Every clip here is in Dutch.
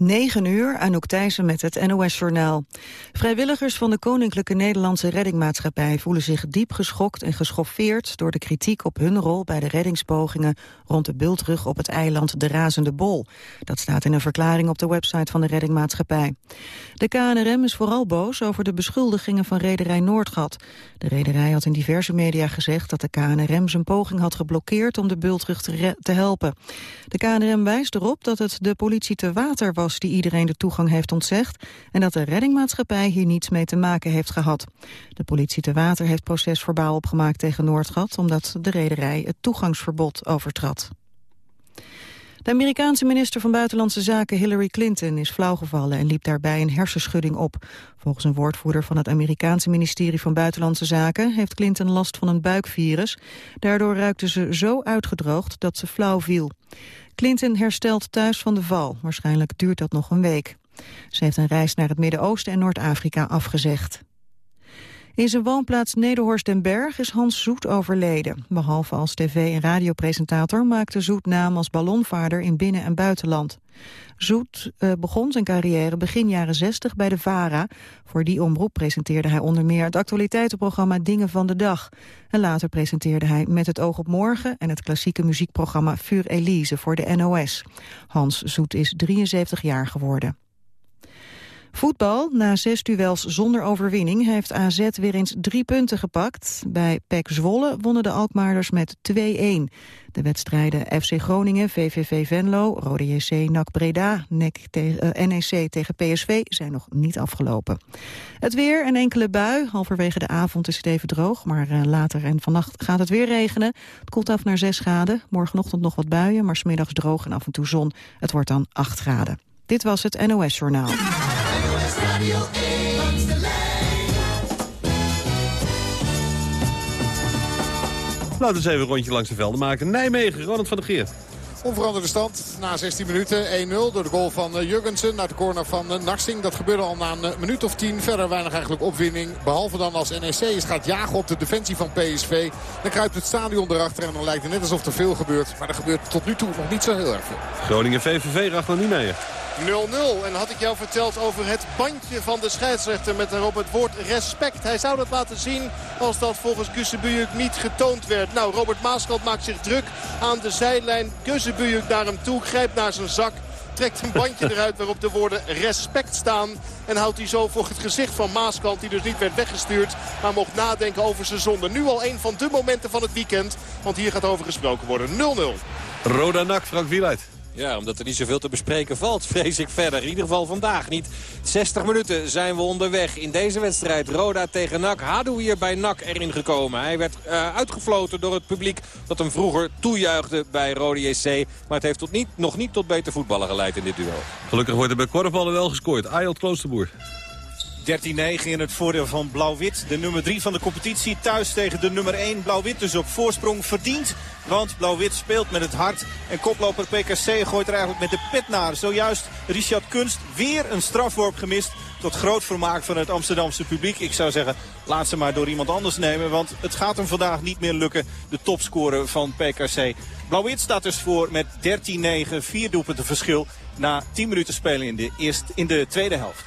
9 uur, Anouk Thijssen met het NOS-journaal. Vrijwilligers van de Koninklijke Nederlandse Reddingmaatschappij... voelen zich diep geschokt en geschoffeerd door de kritiek op hun rol... bij de reddingspogingen rond de bultrug op het eiland De Razende Bol. Dat staat in een verklaring op de website van de Reddingmaatschappij. De KNRM is vooral boos over de beschuldigingen van rederij Noordgat. De rederij had in diverse media gezegd dat de KNRM zijn poging had geblokkeerd... om de bultrug te, te helpen. De KNRM wijst erop dat het de politie te water was die iedereen de toegang heeft ontzegd en dat de reddingmaatschappij hier niets mee te maken heeft gehad. De politie te water heeft procesverbaal opgemaakt tegen Noordgat omdat de rederij het toegangsverbod overtrad. De Amerikaanse minister van Buitenlandse Zaken Hillary Clinton is flauwgevallen en liep daarbij een hersenschudding op. Volgens een woordvoerder van het Amerikaanse ministerie van Buitenlandse Zaken heeft Clinton last van een buikvirus. Daardoor ruikte ze zo uitgedroogd dat ze flauw viel. Clinton herstelt thuis van de val. Waarschijnlijk duurt dat nog een week. Ze heeft een reis naar het Midden-Oosten en Noord-Afrika afgezegd. In zijn woonplaats Nederhorst den Berg is Hans Zoet overleden. Behalve als tv- en radiopresentator maakte Zoet naam als ballonvaarder in binnen- en buitenland. Zoet uh, begon zijn carrière begin jaren 60 bij de VARA. Voor die omroep presenteerde hij onder meer het actualiteitenprogramma Dingen van de Dag. En later presenteerde hij Met het oog op morgen en het klassieke muziekprogramma Vuur Elise voor de NOS. Hans Zoet is 73 jaar geworden. Voetbal. Na zes duels zonder overwinning heeft AZ weer eens drie punten gepakt. Bij PEC Zwolle wonnen de Alkmaarders met 2-1. De wedstrijden FC Groningen, VVV Venlo, Rode JC, NAC Breda, NEC tegen, NEC tegen PSV zijn nog niet afgelopen. Het weer, een enkele bui. Halverwege de avond is het even droog, maar uh, later en vannacht gaat het weer regenen. Het koelt af naar 6 graden. Morgenochtend nog wat buien, maar smiddags droog en af en toe zon. Het wordt dan 8 graden. Dit was het NOS Journaal. Laten we eens even een rondje langs de velden maken. Nijmegen, Ronald van der Geer. Onveranderde stand na 16 minuten. 1-0 door de goal van uh, Jurgensen naar de corner van uh, Narsing. Dat gebeurde al na een uh, minuut of 10. Verder weinig eigenlijk opwinning. Behalve dan als NEC is gaat jagen op de defensie van PSV. Dan kruipt het stadion erachter en dan lijkt het net alsof er veel gebeurt. Maar er gebeurt tot nu toe nog niet zo heel erg veel. Groningen VVV, nog niet mee. 0-0. En had ik jou verteld over het bandje van de scheidsrechter met daarop het woord respect. Hij zou dat laten zien als dat volgens Kussebujuk niet getoond werd. Nou, Robert Maaskant maakt zich druk aan de zijlijn. Kussebujuk naar hem toe, grijpt naar zijn zak trekt een bandje eruit waarop de woorden respect staan. En houdt hij zo voor het gezicht van Maaskant, die dus niet werd weggestuurd. Maar mocht nadenken over zijn zonde. Nu al een van de momenten van het weekend. Want hier gaat over gesproken worden. 0-0. Roda Nak, Frank Wieluid. Ja, omdat er niet zoveel te bespreken valt, vrees ik verder. In ieder geval vandaag niet. 60 minuten zijn we onderweg in deze wedstrijd. Roda tegen NAC. Hadou hier bij NAC erin gekomen. Hij werd uh, uitgefloten door het publiek dat hem vroeger toejuichte bij Rode JC. Maar het heeft tot niet, nog niet tot beter voetballen geleid in dit duel. Gelukkig wordt er bij korfballen wel gescoord. Ayot Kloosterboer. 13-9 in het voordeel van Blauw-Wit. De nummer 3 van de competitie thuis tegen de nummer 1. Blauw-Wit dus op voorsprong verdient. Want Blauw-Wit speelt met het hart. En koploper PKC gooit er eigenlijk met de pet naar. Zojuist Richard Kunst weer een strafworp gemist. Tot groot vermaak van het Amsterdamse publiek. Ik zou zeggen, laat ze maar door iemand anders nemen. Want het gaat hem vandaag niet meer lukken. De topscorer van PKC. Blauw-Wit staat dus voor met 13-9. Vier doelpunten verschil. Na 10 minuten spelen in de, eerst, in de tweede helft.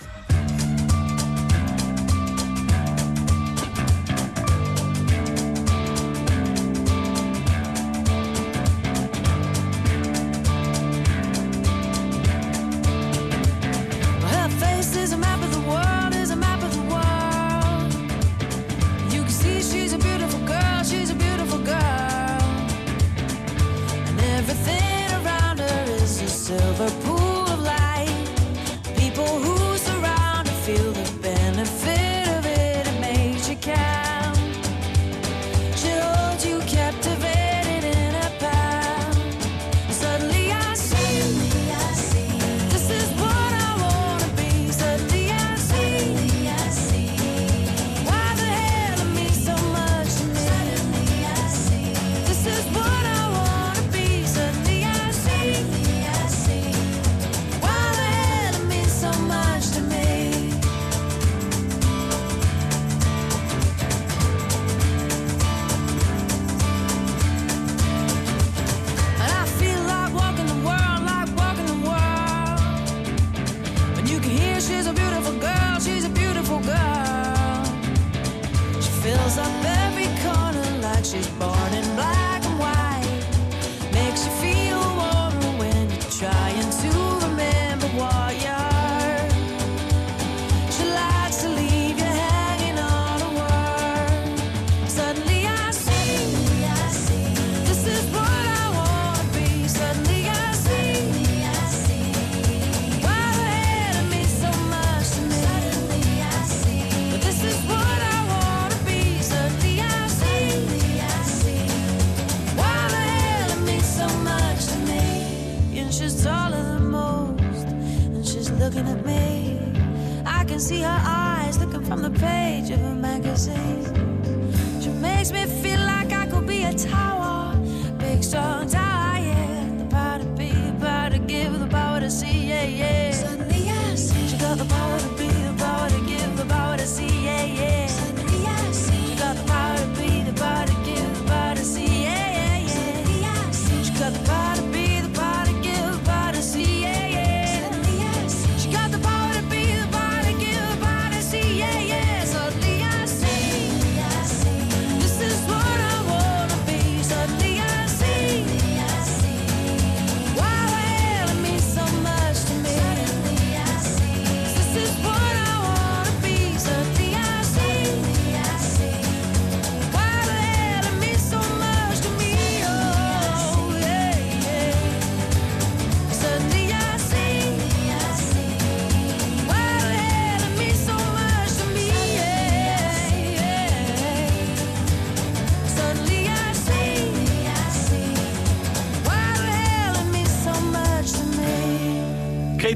say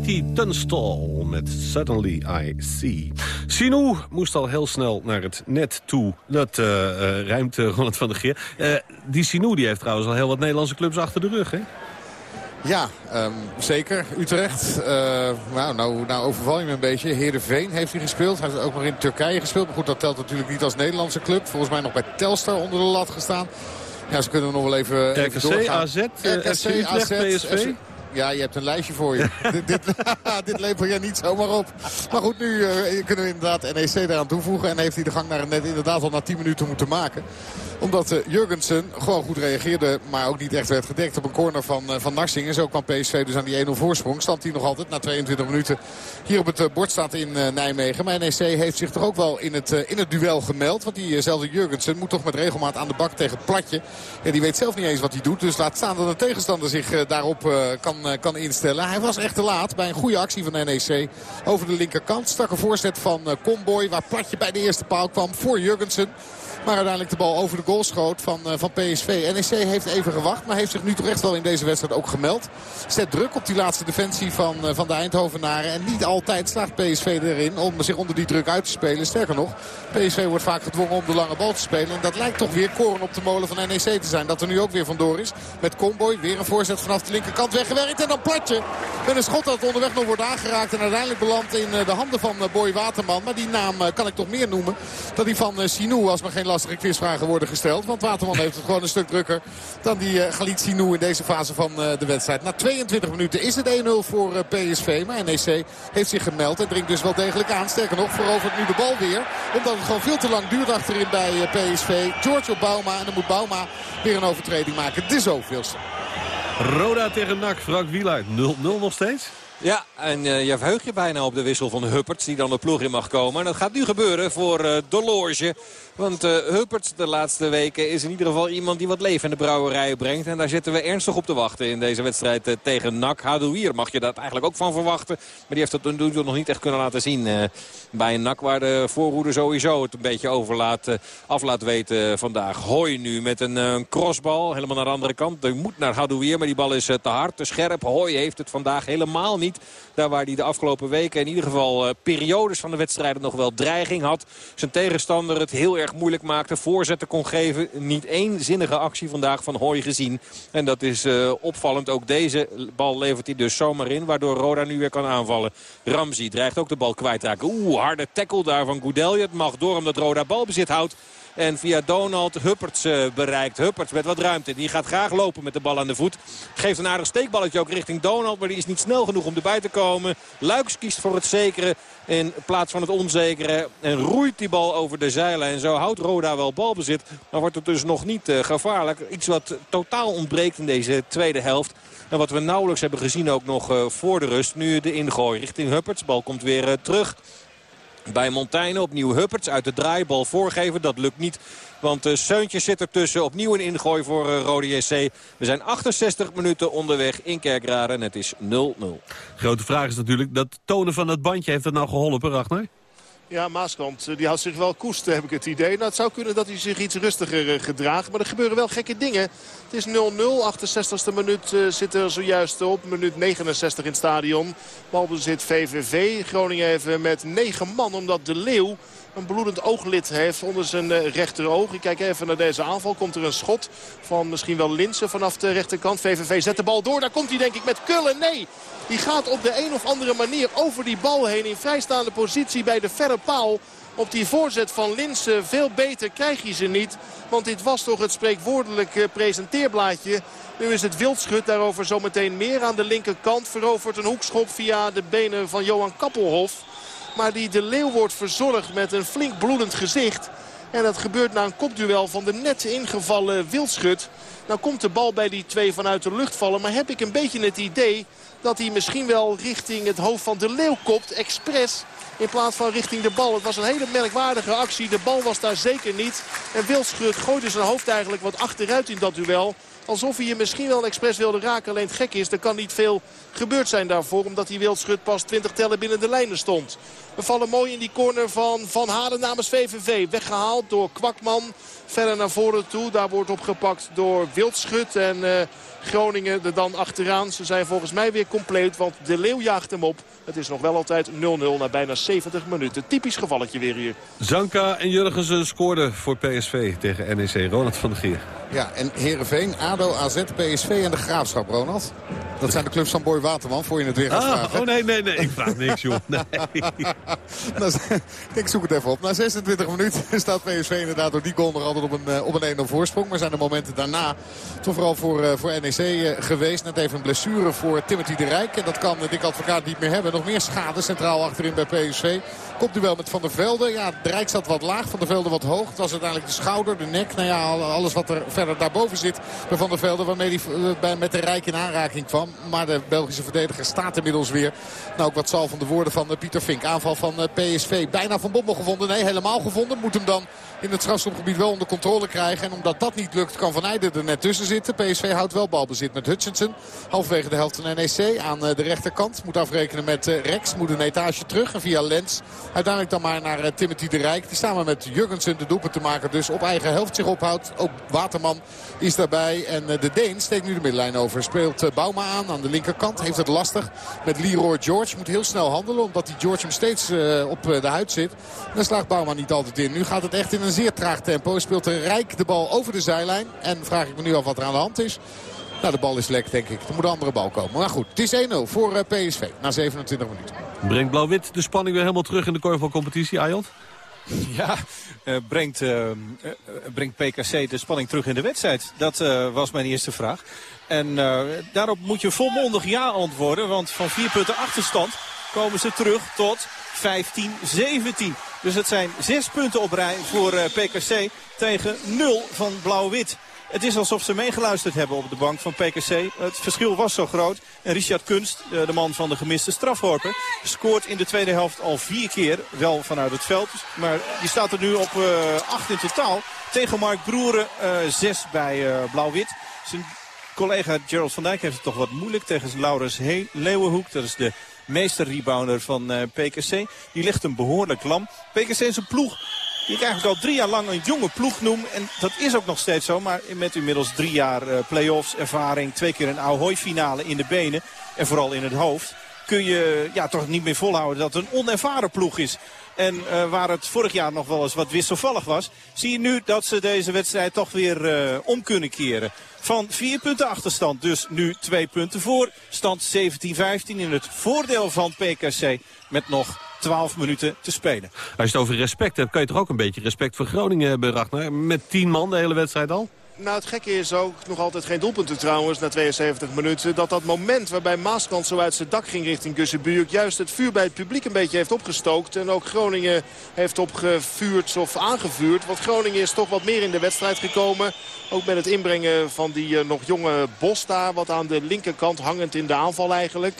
Katie Tunstall met Suddenly I See. Sinou moest al heel snel naar het net toe. Dat ruimt eh, Ronald van der Geer. Die Sinou die heeft trouwens al heel wat Nederlandse clubs achter de rug, hè? Ja, ehm, zeker. Utrecht. nou, nou, nou overval je me een beetje. Heerenveen heeft hij gespeeld. Hij heeft ook nog in Turkije gespeeld. Maar goed, dat telt natuurlijk niet als Nederlandse club. Volgens mij nog bij Telstar onder de lat gestaan. Ja, ze kunnen nog wel even, even RKC, doorgaan. AZ, FC Utrecht, PSV. Ja, je hebt een lijstje voor je. dit, dit, dit lepel je niet zomaar op. Maar goed, nu eh, kunnen we inderdaad NEC eraan toevoegen. En heeft hij de gang naar het net inderdaad al na 10 minuten moeten maken omdat eh, Jurgensen gewoon goed reageerde, maar ook niet echt werd gedekt op een corner van, eh, van Narsing. En zo kwam PSV dus aan die 1-0 voorsprong. Stand hij nog altijd na 22 minuten hier op het eh, bord staat in Nijmegen. Maar NEC heeft zich toch ook wel in het, in het duel gemeld. Want diezelfde Jurgensen moet toch met regelmaat aan de bak tegen Platje. Ja, die weet zelf niet eens wat hij doet. Dus laat staan dat de tegenstander zich daarop kan, kan instellen. Hij was echt te laat bij een goede actie van NEC over de linkerkant. Strakke voorzet van Comboy waar Platje bij de eerste paal kwam voor Jurgensen. Maar uiteindelijk de bal over de goal schoot van, eh, van PSV. NEC heeft even gewacht, maar heeft zich nu toch echt wel in deze wedstrijd ook gemeld. Zet druk op die laatste defensie van, eh, van de Eindhovenaren. En niet altijd slaagt PSV erin om zich onder die druk uit te spelen. Sterker nog, PSV wordt vaak gedwongen om de lange bal te spelen. En dat lijkt toch weer koren op de molen van NEC te zijn. Dat er nu ook weer vandoor is. Met Comboy, weer een voorzet vanaf de linkerkant weggewerkt. En dan Platje met een schot dat onderweg nog wordt aangeraakt. En uiteindelijk belandt in eh, de handen van Boy Waterman. Maar die naam kan ik toch meer noemen dan die van Sinou. Als maar geen lastige quizvragen worden gesteld. Want Waterman heeft het gewoon een stuk drukker dan die eh, Galit Sinou in deze fase van eh, de wedstrijd. Na 22 minuten is het 1-0 voor eh, PSV. Maar NEC heeft zich gemeld en dringt dus wel degelijk aan. Sterker nog, verovert nu de bal weer. Omdat het gewoon veel te lang duurt achterin bij eh, PSV. George op Bauma en dan moet Bauma weer een overtreding maken. De zoveelste. Roda tegen NAC, Frank Wieluid. 0-0 nog steeds? Ja, en uh, je verheugt je bijna op de wissel van Hupperts die dan de ploeg in mag komen. En dat gaat nu gebeuren voor uh, de Loge. Want uh, de laatste weken is in ieder geval iemand die wat leven in de brouwerij brengt. En daar zitten we ernstig op te wachten in deze wedstrijd uh, tegen NAC. Hadouier mag je dat eigenlijk ook van verwachten. Maar die heeft dat tot nog niet echt kunnen laten zien. Uh, bij een NAC waar de voorhoede sowieso het een beetje overlaat, af laat weten vandaag. Hooi nu met een, crossbal helemaal naar de andere kant. Die moet naar Hadouier, maar die bal is te hard, te scherp. Hooi heeft het vandaag helemaal niet. Daar waar hij de afgelopen weken in ieder geval periodes van de wedstrijden nog wel dreiging had. Zijn tegenstander het heel erg moeilijk maakte. Voorzetten kon geven. Niet één zinnige actie vandaag van Hooi gezien. En dat is uh, opvallend. Ook deze bal levert hij dus zomaar in. Waardoor Roda nu weer kan aanvallen. Ramsey dreigt ook de bal kwijtraken. Oeh, harde tackle daar van Goudelje. Het mag door omdat Roda balbezit houdt. En via Donald Hupperts uh, bereikt. Hupperts met wat ruimte. Die gaat graag lopen met de bal aan de voet. Geeft een aardig steekballetje ook richting Donald. Maar die is niet snel genoeg om erbij te komen. Luiks kiest voor het zekere in plaats van het onzekere. En roeit die bal over de zeilen. En zo houdt Roda wel balbezit. Maar wordt het dus nog niet uh, gevaarlijk. Iets wat totaal ontbreekt in deze tweede helft. En wat we nauwelijks hebben gezien ook nog uh, voor de rust. Nu de ingooi richting Hupperts. Bal komt weer terug. Bij Montaigne opnieuw Hupperts uit de draaibal voorgeven. Dat lukt niet. Want uh, Seuntjes zit ertussen. Opnieuw een ingooi voor uh, Rode JC. We zijn 68 minuten onderweg in Kerkrade en het is 0-0. Grote vraag is natuurlijk, dat tonen van dat bandje, heeft dat nou geholpen, Ragnar? Ja, Maaskant die houdt zich wel koest, heb ik het idee. Nou, het zou kunnen dat hij zich iets rustiger gedraagt. Maar er gebeuren wel gekke dingen. Het is 0-0. 68e minuut zit er zojuist op. Minuut 69 in het stadion. Balbezit VVV. Groningen even met 9 man. Omdat De Leeuw een bloedend ooglid heeft onder zijn eh, rechteroog. Ik kijk even naar deze aanval. Komt er een schot van misschien wel Linsen vanaf de rechterkant. VVV zet de bal door. Daar komt hij denk ik met Kullen. Nee, die gaat op de een of andere manier over die bal heen. In vrijstaande positie bij de verre paal. Op die voorzet van Linsen veel beter krijg je ze niet. Want dit was toch het spreekwoordelijke presenteerblaadje. Nu is het wildschut, daarover zometeen meer aan de linkerkant. Verovert een hoekschop via de benen van Johan Kappelhof. Maar die de Leeuw wordt verzorgd met een flink bloedend gezicht. En dat gebeurt na een kopduel van de net ingevallen Wildschut. Nou komt de bal bij die twee vanuit de lucht vallen. Maar heb ik een beetje het idee dat hij misschien wel richting het hoofd van de Leeuw kopt. Expres in plaats van richting de bal. Het was een hele merkwaardige actie. De bal was daar zeker niet. En Wildschut gooide zijn hoofd eigenlijk wat achteruit in dat duel. Alsof hij je misschien wel expres wilde raken. Alleen het gek is, er kan niet veel gebeurd zijn daarvoor. Omdat die Wildschut pas 20 tellen binnen de lijnen stond. We vallen mooi in die corner van Van Halen namens VVV. Weggehaald door Kwakman. Verder naar voren toe. Daar wordt opgepakt door Wildschut. En uh, Groningen er dan achteraan. Ze zijn volgens mij weer compleet. Want de Leeuw jaagt hem op. Het is nog wel altijd 0-0 na bijna 70 minuten. Typisch gevalletje weer hier. Zanka en Jurgensen scoorden voor PSV tegen NEC. Ronald van der Gier. Ja, en Heerenveen, ADO, AZ, PSV en de Graafschap, Ronald. Dat zijn de clubs van Boy Waterman, voor je het weer gaat ah, vragen. Oh nee, nee, nee, ik vraag niks, joh. Nee. nou, ik zoek het even op. Na 26 minuten staat PSV inderdaad door die goal nog altijd op een, uh, op een 1-0 voorsprong. Maar zijn de momenten daarna toch vooral voor, uh, voor NEC uh, geweest. Net even een blessure voor Timothy de Rijk. En dat kan Dick Advocaat niet meer hebben. Nog meer schade centraal achterin bij PSV. Komt nu wel met Van der Velde. Ja, de Rijk zat wat laag, Van der Velde wat hoog. Het was uiteindelijk de schouder, de nek. Nou ja, alles wat er verder daarboven zit bij Van der Velde. Waarmee hij met de Rijk in aanraking kwam. Maar de Belgische verdediger staat inmiddels weer. Nou, ook wat zal van de woorden van Pieter Vink. Aanval van PSV. Bijna van Bommel gevonden. Nee, helemaal gevonden. Moet hem dan in het strafschopgebied wel onder controle krijgen. En omdat dat niet lukt, kan Van Eijden er net tussen zitten. PSV houdt wel balbezit met Hutchinson. Halverwege de helft van NEC aan de rechterkant. Moet afrekenen met Rex. Moet een etage terug. En via Lens uiteindelijk dan maar naar Timothy de Rijk. Die samen met Jurgensen de doelpunt te maken. Dus op eigen helft zich ophoudt. Ook Waterman is daarbij. En de Deen steekt nu de middenlijn over. Speelt Bouma aan aan de linkerkant. Heeft het lastig met Leroy George. Moet heel snel handelen. Omdat die George hem steeds op de huid zit. Dan slaagt Bouma niet altijd in. Nu gaat het echt in een zeer traag tempo. Speelt de Rijk de bal over de zijlijn. En vraag ik me nu af wat er aan de hand is. Nou, de bal is lek, denk ik. Er moet een andere bal komen. Maar goed, het is 1-0 voor PSV na 27 minuten. Brengt Blauw-Wit de spanning weer helemaal terug in de korfbalcompetitie, Ayot? Ja, uh, brengt, uh, uh, brengt PKC de spanning terug in de wedstrijd? Dat was mijn eerste vraag. En daarop moet je volmondig ja antwoorden. Want van vier punten achterstand komen ze terug tot 15-17. Dus het zijn zes punten op rij voor PKC tegen 0 van Blauw-Wit. Het is alsof ze meegeluisterd hebben op de bank van PKC. Het verschil was zo groot. En Richard Kunst, de man van de gemiste strafworpen, scoort in de tweede helft al vier keer. Wel vanuit het veld. Maar die staat er nu op uh, acht in totaal. Tegen Mark Broeren uh, zes bij Blauw-Wit. Zijn collega Gerald van Dijk heeft het toch wat moeilijk tegen Laurens Leeuwenhoek. Dat is de meester-rebounder van PKC. Die ligt hem behoorlijk lam. PKC is een ploeg die ik eigenlijk al drie jaar lang een jonge ploeg noem. En dat is ook nog steeds zo. Maar met inmiddels drie jaar uh, play-offs, ervaring, twee keer een Ahoy-finale in de benen. En vooral in het hoofd. Kun je ja, toch niet meer volhouden dat het een onervaren ploeg is. En uh, waar het vorig jaar nog wel eens wat wisselvallig was... zie je nu dat ze deze wedstrijd toch weer uh, om kunnen keren. Van vier punten achterstand, dus nu twee punten voor. Stand 17-15 in het voordeel van PKC met nog 12 minuten te spelen. Als je het over respect hebt, kan je toch ook een beetje respect voor Groningen hebben, Ragnar? Met 10 man de hele wedstrijd al? Nou, het gekke is ook, nog altijd geen doelpunten trouwens, na 72 minuten... dat dat moment waarbij Maaskant zo uit zijn dak ging richting Gussenbuurk... juist het vuur bij het publiek een beetje heeft opgestookt. En ook Groningen heeft opgevuurd of aangevuurd. Want Groningen is toch wat meer in de wedstrijd gekomen. Ook met het inbrengen van die uh, nog jonge Bos daar, wat aan de linkerkant hangend in de aanval eigenlijk...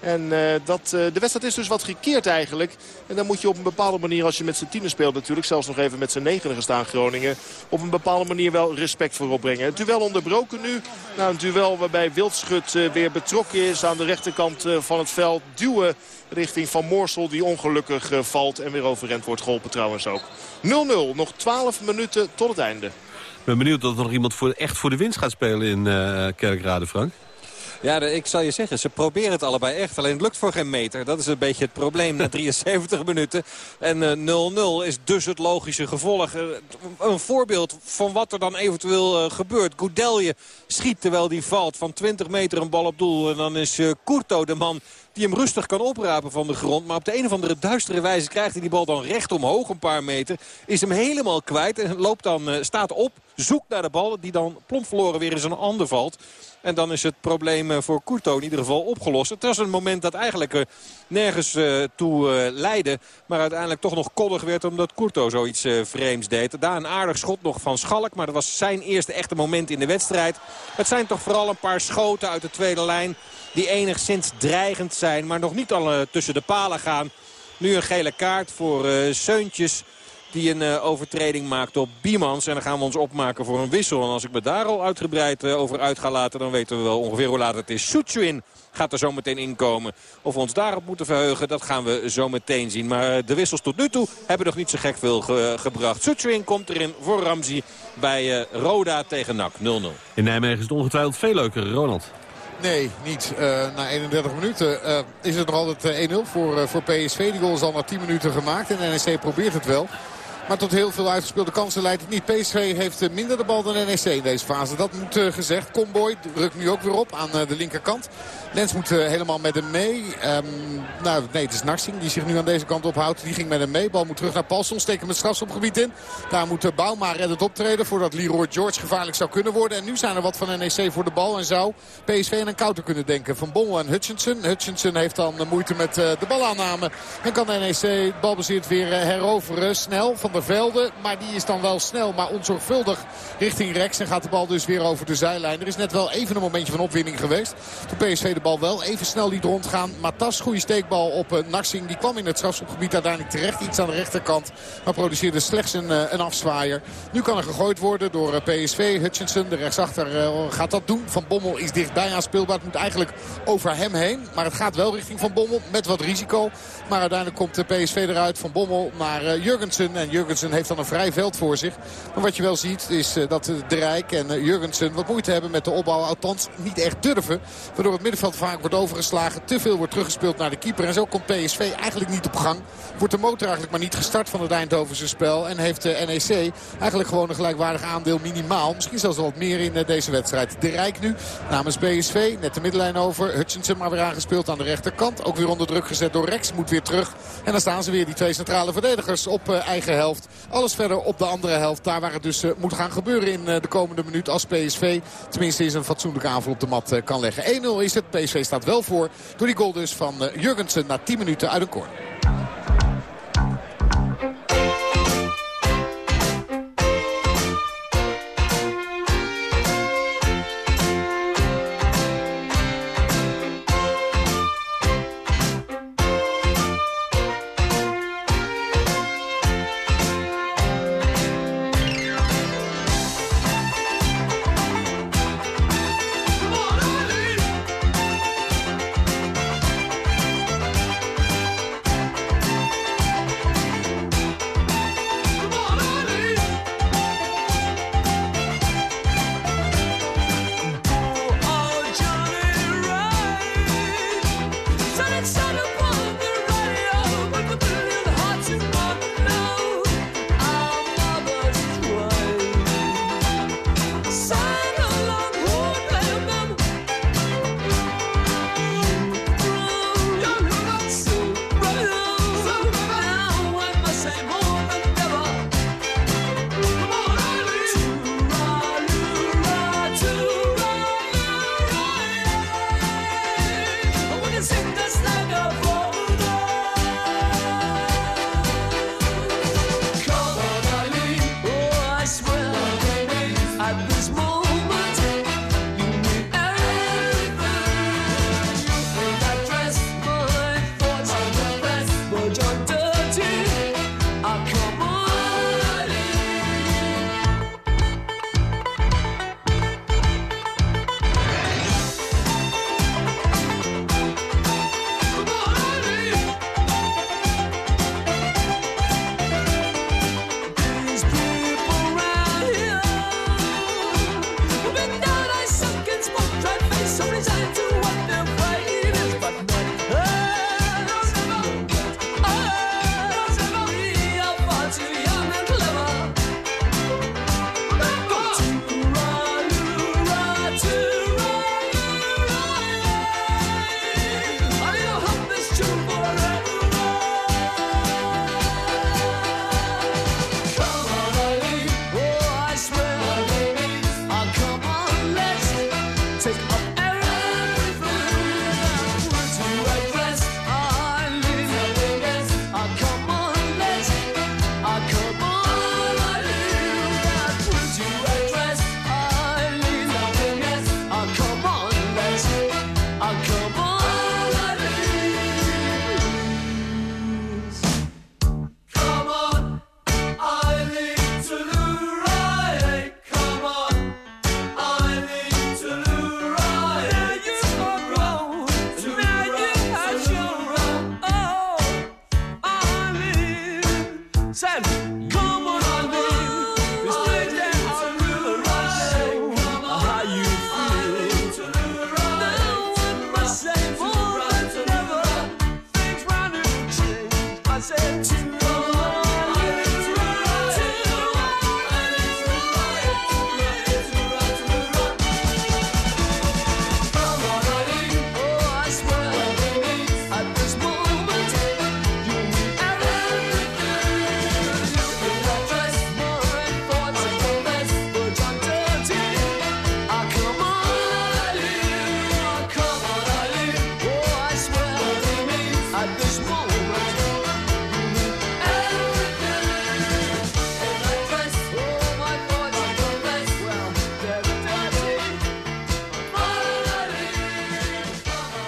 En uh, dat, uh, de wedstrijd is dus wat gekeerd eigenlijk. En dan moet je op een bepaalde manier, als je met z'n tienen speelt natuurlijk... zelfs nog even met z'n negenen gestaan Groningen... op een bepaalde manier wel respect voor opbrengen. Het duel onderbroken nu. Nou, een duel waarbij Wildschut uh, weer betrokken is aan de rechterkant van het veld. Duwen richting Van Moorsel die ongelukkig valt en weer overrend wordt geholpen trouwens ook. 0-0, nog 12 minuten tot het einde. Ik ben benieuwd dat er nog iemand echt voor de winst gaat spelen in Kerkrade, Frank. Ja, ik zal je zeggen, ze proberen het allebei echt. Alleen het lukt voor geen meter. Dat is een beetje het probleem na 73 minuten. En 0-0 uh, is dus het logische gevolg. Uh, een voorbeeld van wat er dan eventueel uh, gebeurt. Goudelje schiet terwijl die valt van 20 meter een bal op doel. En dan is Courto de man die hem rustig kan oprapen van de grond. Maar op de een of andere duistere wijze krijgt hij die bal dan recht omhoog een paar meter. Is hem helemaal kwijt en loopt dan, staat op, zoekt naar de bal die dan plomp verloren weer in zijn handen valt. En dan is het probleem eh, voor Courto in ieder geval opgelost. Het was een moment dat eigenlijk eh, nergens eh, toe leidde. Maar uiteindelijk toch nog koddig werd omdat Courto zoiets vreemds deed. Daar een aardig schot nog van Schalk. Maar dat was zijn eerste echte moment in de wedstrijd. Het zijn toch vooral een paar schoten uit de tweede lijn. Die enigszins dreigend zijn. Maar nog niet al tussen de palen gaan. Nu een gele kaart voor Seuntjes die een uh, overtreding maakt op Biemans. En dan gaan we ons opmaken voor een wissel. En als ik me daar al uitgebreid uh, over uit ga laten... dan weten we wel ongeveer hoe laat het is. Soetjuin gaat er zo meteen inkomen. Of we ons daarop moeten verheugen, dat gaan we zo meteen zien. Maar de wissels tot nu toe hebben nog niet zo gek veel ge gebracht. Soetjuin komt erin voor Ramzi bij Roda tegen NAC 0-0. In Nijmegen is het ongetwijfeld veel leuker, Ronald. Nee, niet. Uh, na 31 minuten uh, is het nog altijd 1-0 voor, uh, voor PSV. Die goal is al na 10 minuten gemaakt en NEC probeert het wel. Maar tot heel veel uitgespeelde kansen leidt het niet. PSV heeft minder de bal dan NEC in deze fase. Dat moet uh, gezegd. Comboy rukt nu ook weer op aan uh, de linkerkant. Lens moet helemaal met hem mee. Um, nou, nee, het is Narsing die zich nu aan deze kant ophoudt. Die ging met hem mee. Bal moet terug naar Paulson. Steken met strafschopgebied in. Daar moet Bouma reddend optreden voordat Leroy George gevaarlijk zou kunnen worden. En nu zijn er wat van NEC voor de bal. En zou PSV aan een counter kunnen denken. Van Bommel en Hutchinson. Hutchinson heeft dan moeite met de balaanname. En kan NEC het balbezit weer heroveren. Snel van Velde. Maar die is dan wel snel, maar onzorgvuldig richting Rex. En gaat de bal dus weer over de zijlijn. Er is net wel even een momentje van opwinning geweest. Toen PSV de bal wel even snel liet rondgaan. Matas, goede steekbal op uh, Narsing. Die kwam in het strafschopgebied uiteindelijk terecht. Iets aan de rechterkant. Maar produceerde slechts een, uh, een afzwaaier. Nu kan er gegooid worden door uh, PSV. Hutchinson, de rechtsachter, gaat dat doen. Van Bommel is dichtbij aan speelbaar. Het moet eigenlijk over hem heen. Maar het gaat wel richting Van Bommel met wat risico. Maar uiteindelijk komt de PSV eruit van Bommel naar Jurgensen. En Jurgensen heeft dan een vrij veld voor zich. Maar wat je wel ziet is dat de Rijk en Jurgensen wat moeite hebben met de opbouw. Althans niet echt durven. Waardoor het middenveld vaak wordt overgeslagen. Te veel wordt teruggespeeld naar de keeper. En zo komt PSV eigenlijk niet op gang. Wordt de motor eigenlijk maar niet gestart van het Eindhovense spel. En heeft de NEC eigenlijk gewoon een gelijkwaardig aandeel minimaal. Misschien zelfs wat meer in deze wedstrijd. De Rijk nu namens PSV. Net de middenlijn over. Hutchinson maar weer aangespeeld aan de rechterkant. Ook weer onder druk gezet door Rex. Moet weer terug. En dan staan ze weer die twee centrale verdedigers op eigen helft. Alles verder op de andere helft. Daar waar het dus moet gaan gebeuren in de komende minuut. Als PSV tenminste eens een fatsoenlijke aanval op de mat kan leggen. 1-0 is het. PSV staat wel voor door die goal dus van Jurgensen na 10 minuten uit een corner.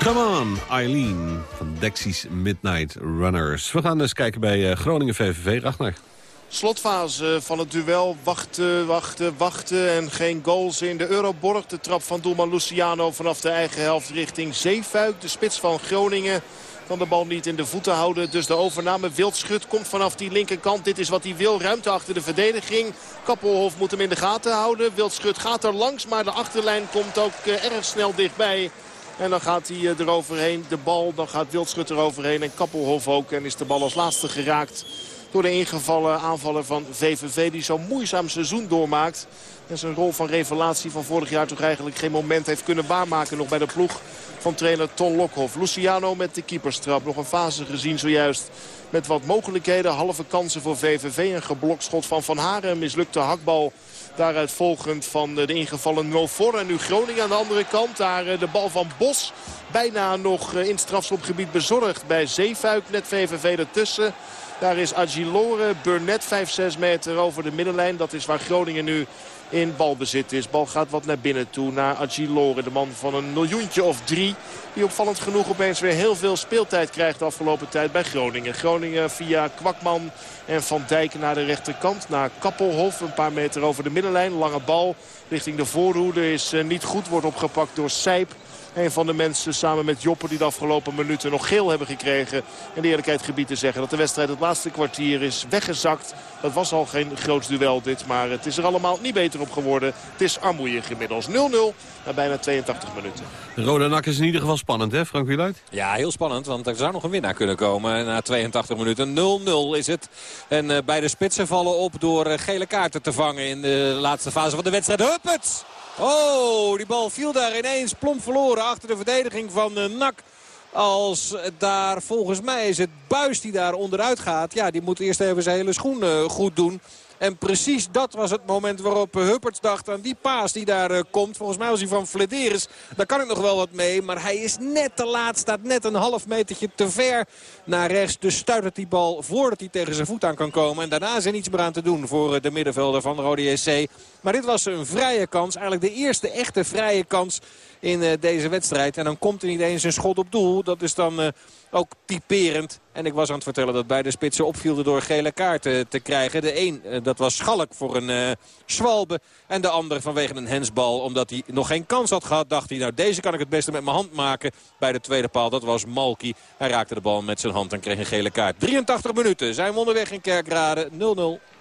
Come on, Eileen van Dexys Midnight Runners. We gaan eens kijken bij eh, Groningen VVV. Ragnar. Slotfase van het duel. Wachten, wachten, wachten. En geen goals in de Euroborg. De trap van doelman Luciano vanaf de eigen helft richting Zeefuik. De spits van Groningen kan de bal niet in de voeten houden. Dus de overname. Wildschut komt vanaf die linkerkant. Dit is wat hij wil. Ruimte achter de verdediging. Kappelhof moet hem in de gaten houden. Wildschut gaat er langs. Maar de achterlijn komt ook eh, erg snel dichtbij. En dan gaat hij eh, eroverheen. De bal, dan gaat Wildschut eroverheen. En Kappelhof ook. En is de bal als laatste geraakt door de ingevallen aanvaller van VVV. Die zo'n moeizaam seizoen doormaakt. En zijn rol van revelatie van vorig jaar toch eigenlijk geen moment heeft kunnen waarmaken. Nog bij de ploeg van trainer Ton Lokhoff. Luciano met de keeperstrap. Nog een fase gezien zojuist met wat mogelijkheden. Halve kansen voor VVV. Een geblokschot van Van Haren. Een mislukte hakbal. Daaruit volgend van de ingevallen 0 voor. En nu Groningen aan de andere kant. Daar eh, de bal van Bos. Bijna nog eh, in het strafschopgebied bezorgd bij Zeefuik. Net VVV ertussen. Daar is Agilore, Burnett 5-6 meter over de middenlijn. Dat is waar Groningen nu in balbezit is. Bal gaat wat naar binnen toe naar Agilore. De man van een miljoentje of drie. Die opvallend genoeg opeens weer heel veel speeltijd krijgt de afgelopen tijd bij Groningen. Groningen via Kwakman en Van Dijk naar de rechterkant. Naar Kappelhof, een paar meter over de middenlijn. Lange bal richting de voorhoede is eh, niet goed. Wordt opgepakt door Sijp. Een van de mensen samen met Joppe die de afgelopen minuten nog geel hebben gekregen. En de eerlijkheid gebied te zeggen dat de wedstrijd het laatste kwartier is weggezakt. Dat was al geen groot duel dit, maar het is er allemaal niet beter op geworden. Het is armoeig inmiddels. 0-0 na bijna 82 minuten. Rode Nak is in ieder geval spannend, hè Frank Wieluid? Ja, heel spannend, want er zou nog een winnaar kunnen komen na 82 minuten. 0-0 is het. En uh, beide spitsen vallen op door uh, gele kaarten te vangen in de laatste fase van de wedstrijd. Huppets! Oh, die bal viel daar ineens plomp verloren achter de verdediging van NAC. Als daar volgens mij is het buis die daar onderuit gaat. Ja, die moet eerst even zijn hele schoen uh, goed doen. En precies dat was het moment waarop Hupperts dacht aan die paas die daar uh, komt. Volgens mij was hij van Flederis. Daar kan ik nog wel wat mee. Maar hij is net te laat. Staat net een half metertje te ver naar rechts. Dus stuitert die bal voordat hij tegen zijn voet aan kan komen. En daarna is er niets meer aan te doen voor de middenvelder van Rode SC. Maar dit was een vrije kans. Eigenlijk de eerste echte vrije kans in deze wedstrijd. En dan komt er niet eens een schot op doel. Dat is dan ook typerend. En ik was aan het vertellen dat beide spitsen opvielden door gele kaarten te krijgen. De een, uh, dat was Schalk voor een Schwalbe. En de ander vanwege een hensbal. Omdat hij nog geen kans had gehad, dacht hij... nou, deze kan ik het beste met mijn hand maken. Bij de tweede paal, dat was Malky. Hij raakte de bal met zijn hand en kreeg een gele kaart. 83 minuten, zijn we onderweg in Kerkrade. 0-0.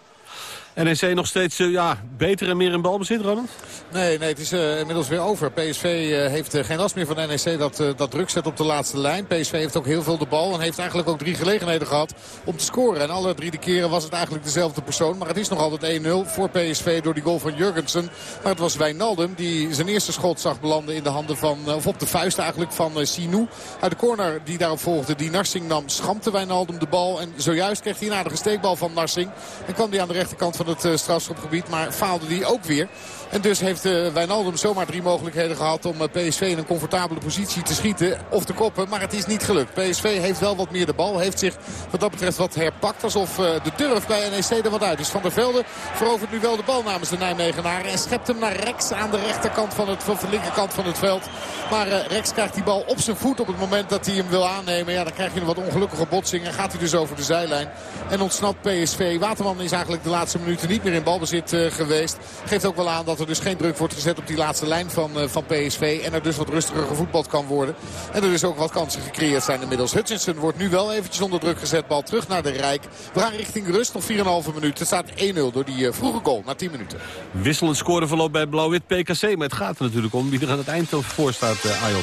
NEC nog steeds uh, ja, beter en meer in balbezit, Ronald? Nee, nee, het is uh, inmiddels weer over. PSV uh, heeft geen last meer van NEC dat, dat druk zet op de laatste lijn. PSV heeft ook heel veel de bal en heeft eigenlijk ook drie gelegenheden gehad om te scoren. En alle drie de keren was het eigenlijk dezelfde persoon. Maar het is nog altijd 1-0 voor PSV door die goal van Jurgensen. Maar het was Wijnaldum die zijn eerste schot zag belanden in de handen van, of op de vuist eigenlijk van Sinou. Uit de corner die daarop volgde, die Narsing nam, schampte Wijnaldum de bal. En zojuist kreeg hij een aardige steekbal van Narsing. En kwam hij aan de rechterkant van het uh, strafschopgebied. Maar faalde die ook weer. En dus heeft uh, Wijnaldum zomaar drie mogelijkheden gehad om uh, PSV in een comfortabele positie te schieten of te koppen. Maar het is niet gelukt. PSV heeft wel wat meer de bal. Heeft zich wat dat betreft wat herpakt. Alsof uh, de durf bij NEC er wat uit is. Van der Velde verovert nu wel de bal namens de Nijmegenaren. En schept hem naar Rex aan de rechterkant van het, van de linkerkant van het veld. Maar Rex krijgt die bal op zijn voet op het moment dat hij hem wil aannemen. Ja, dan krijg je een wat ongelukkige botsing. En gaat hij dus over de zijlijn. En ontsnapt PSV. Waterman is eigenlijk de laatste minuten niet meer in balbezit geweest. Geeft ook wel aan dat er dus geen druk wordt gezet op die laatste lijn van, uh, van PSV. En er dus wat rustiger gevoetbald kan worden. En er dus ook wat kansen gecreëerd zijn inmiddels. Hutchinson wordt nu wel eventjes onder druk gezet. Bal terug naar de Rijk. We gaan richting rust. Nog 4,5 minuten. Het staat 1-0 door die uh, vroege goal na 10 minuten. Wisselend scoreverloop bij Blauw-Wit PKC. Maar het gaat er natuurlijk om wie er aan het eind voor staat, uh.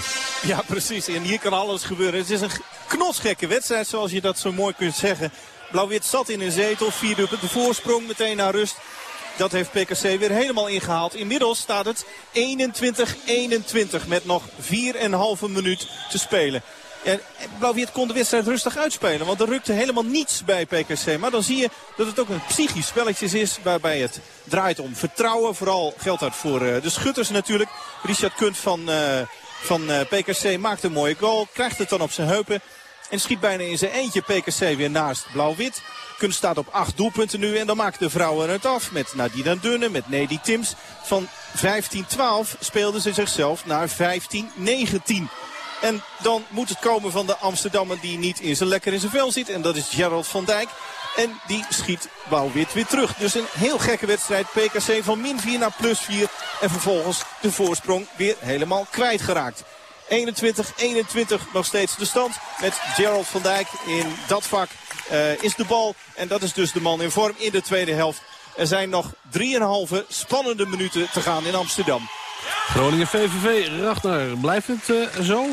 Ja, precies. En hier kan alles gebeuren. Het is een knosgekke wedstrijd, zoals je dat zo mooi kunt zeggen. Blauw-Wit zat in een zetel, vierde op de voorsprong, meteen naar rust. Dat heeft PKC weer helemaal ingehaald. Inmiddels staat het 21-21 met nog 4,5 minuut te spelen. En Blauw-Wit kon de wedstrijd rustig uitspelen. Want er rukte helemaal niets bij PKC. Maar dan zie je dat het ook een psychisch spelletje is. Waarbij het draait om vertrouwen. Vooral geldt dat voor uh, de schutters natuurlijk. Richard Kunt van, uh, van uh, PKC maakt een mooie goal. Krijgt het dan op zijn heupen. En schiet bijna in zijn eentje PKC weer naast Blauw-Wit. Kunst staat op acht doelpunten nu. En dan maken de vrouwen het af. Met Nadine Dunne, met Nedy Tims. Van 15-12 speelden ze zichzelf naar 15-19. En dan moet het komen van de Amsterdammer die niet in zijn lekker in zijn vel zit. En dat is Gerald van Dijk. En die schiet Bouwwit weer terug. Dus een heel gekke wedstrijd. PKC van min 4 naar plus 4. En vervolgens de voorsprong weer helemaal kwijtgeraakt. 21-21 nog steeds de stand. Met Gerald van Dijk in dat vak uh, is de bal. En dat is dus de man in vorm in de tweede helft. Er zijn nog 3,5 spannende minuten te gaan in Amsterdam. Groningen VVV, Ragnar, blijft het uh, zo?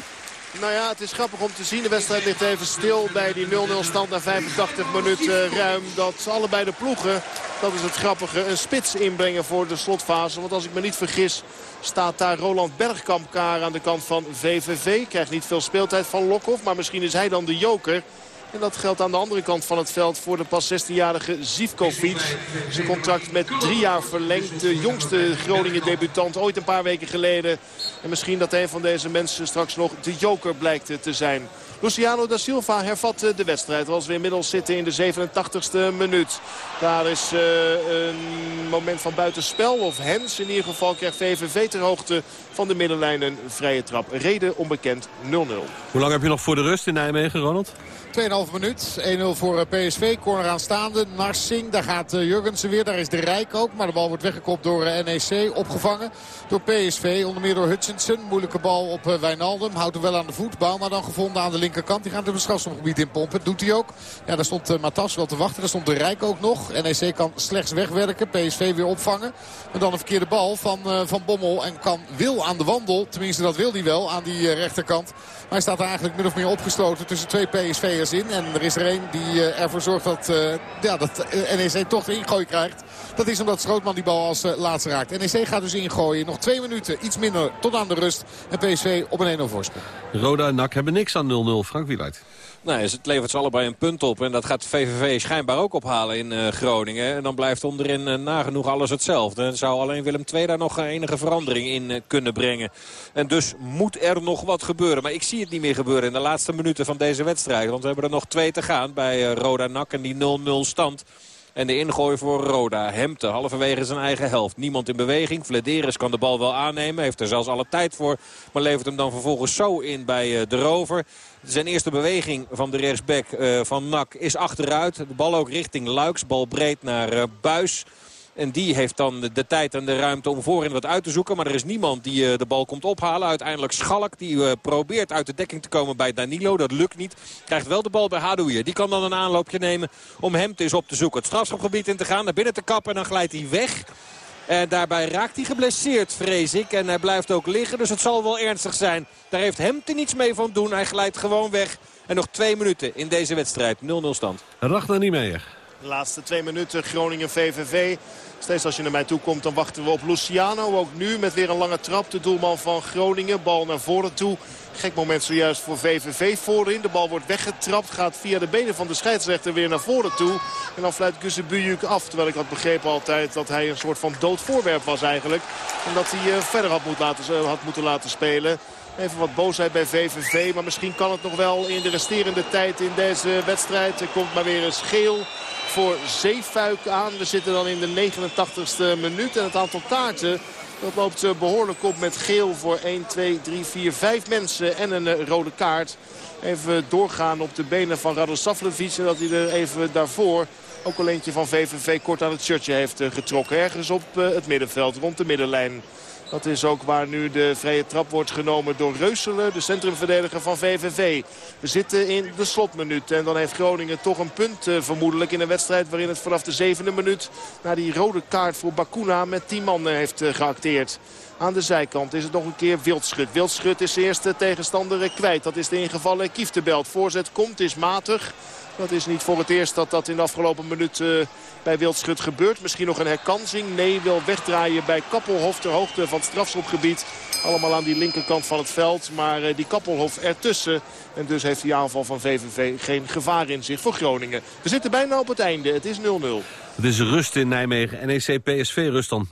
Nou ja, het is grappig om te zien. De wedstrijd ligt even stil bij die 0-0 stand na 85 minuten ruim. Dat allebei de ploegen, dat is het grappige, een spits inbrengen voor de slotfase. Want als ik me niet vergis staat daar Roland Bergkamp kaar aan de kant van VVV. Krijgt niet veel speeltijd van Lokhoff, maar misschien is hij dan de joker. En dat geldt aan de andere kant van het veld voor de pas 16-jarige Zivkovic. Zijn contract met drie jaar verlengd. De jongste Groningen debutant ooit een paar weken geleden. En misschien dat een van deze mensen straks nog de joker blijkt te zijn. Luciano da Silva hervat de wedstrijd. Als we inmiddels zitten in de 87ste minuut. Daar is uh, een moment van buitenspel. Of Hens in ieder geval krijgt VVV ter hoogte van de middenlijn een vrije trap. Reden onbekend 0-0. Hoe lang heb je nog voor de rust in Nijmegen, Ronald? 2,5 minuut. 1-0 voor PSV. Corner aanstaande. Narsing. Daar gaat Jurgensen weer. Daar is de Rijk ook. Maar de bal wordt weggekopt door NEC. Opgevangen door PSV. Onder meer door Hutchinson. Moeilijke bal op Wijnaldum. Houdt hem wel aan de voet. Bouw maar dan gevonden aan de linkerkant. Die gaat op het strafschopgebied in pompen. Doet hij ook. Ja, daar stond Matas wel te wachten. Daar stond de Rijk ook nog. NEC kan slechts wegwerken. PSV weer opvangen. En dan een verkeerde bal van, van Bommel. En kan wil aan de wandel. Tenminste, dat wil hij wel aan die rechterkant. Maar hij staat er eigenlijk min of meer opgesloten tussen twee PSV'ers in. En er is er één die ervoor zorgt dat, ja, dat NEC toch de ingooi krijgt. Dat is omdat Schrootman die bal als laatste raakt. NEC gaat dus ingooien. Nog twee minuten, iets minder tot aan de rust. En PSV op een 1-0 voorsprong. Roda en NAC hebben niks aan 0-0. Frank Wieluid. Nee, het levert ze allebei een punt op. En dat gaat VVV schijnbaar ook ophalen in uh, Groningen. En dan blijft onderin uh, nagenoeg alles hetzelfde. En zou alleen Willem II daar nog enige verandering in kunnen brengen. En dus moet er nog wat gebeuren. Maar ik zie het niet meer gebeuren in de laatste minuten van deze wedstrijd. Want we hebben er nog twee te gaan bij Roda NAC en die 0-0 stand. En de ingooi voor Roda. Hemte halverwege zijn eigen helft. Niemand in beweging. Flederis kan de bal wel aannemen. Heeft er zelfs alle tijd voor. Maar levert hem dan vervolgens zo in bij de rover. Zijn eerste beweging van de rechtsback uh, van NAC is achteruit. De bal ook richting Luiks. Bal breed naar uh, Buis. En die heeft dan de, tijd en de ruimte om voorin wat uit te zoeken. Maar er is niemand die uh, de bal komt ophalen. Uiteindelijk Schalk die uh, probeert uit de dekking te komen bij Danilo. Dat lukt niet. Krijgt wel de bal bij Hadouier. Die kan dan een aanloopje nemen om hem eens op te zoeken. Het strafschopgebied in te gaan. Naar binnen te kappen en dan glijdt hij weg. En daarbij raakt hij geblesseerd, vrees ik. En hij blijft ook liggen, dus het zal wel ernstig zijn. Daar heeft Hemte niets mee van doen. Hij glijdt gewoon weg. En nog twee minuten in deze wedstrijd. 0-0 stand. Ragnar Niemeyer. De laatste twee minuten Groningen-VVV. Steeds als je naar mij toe komt, dan wachten we op Luciano. Ook nu met weer een lange trap. De doelman van Groningen. Bal naar voren toe. Gek moment zojuist voor VVV voorin. De bal wordt weggetrapt. Gaat via de benen van de scheidsrechter weer naar voren toe. En dan fluit Bujuk af. Terwijl ik had begrepen altijd dat hij een soort van dood voorwerp was eigenlijk. En dat hij uh, verder had, laten, had moeten laten spelen. Even wat boosheid bij VVV. Maar misschien kan het nog wel in de resterende tijd in deze wedstrijd. Er komt maar weer eens geel voor Zeefuik aan. We zitten dan in de 89ste minuut. En het aantal kaarten Dat loopt eh, behoorlijk op met geel voor 1, 2, 3, 4, 5 mensen en een eh, rode kaart. Even doorgaan op de benen van Radosavljevic. En dat hij er even daarvoor ook al eentje van VVV kort aan het shirtje heeft eh, getrokken. Ergens op het middenveld, rond de middenlijn. Dat is ook waar nu de vrije trap wordt genomen door Reuselen, de centrumverdediger van VVV. We zitten in de slotminuut en dan heeft Groningen toch een punt eh, vermoedelijk in een wedstrijd waarin het vanaf de zevende minuut naar die rode kaart voor Bakuna met 10 man eh, heeft eh, geacteerd. Aan de zijkant is het nog een keer Wildschut. Wildschut is de eerste tegenstander kwijt. Dat is de ingevallen Kieftebelt. Voorzet komt, is matig. Dat is niet voor het eerst dat dat in de afgelopen minuut eh, bij Wildschut gebeurt. Misschien nog een herkansing. Nee, wil wegdraaien bij Kappelhof ter hoogte van het strafschopgebied. Allemaal aan die linkerkant van het veld. Maar eh, die Kappelhof ertussen. En dus heeft die aanval van VVV geen gevaar in zich voor Groningen. We zitten bijna op het einde. Het is 0-0. Het is rust in Nijmegen. NEC PSV ruststand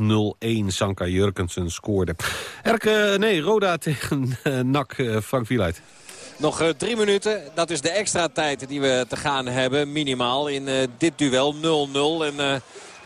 0-1. Sanka Jurkensen scoorde. Erke, nee, Roda tegen eh, NAC, Frank Wieluid. Nog eh, drie minuten. Dat is de extra tijd die we te gaan hebben. Minimaal in eh, dit duel 0-0. En eh,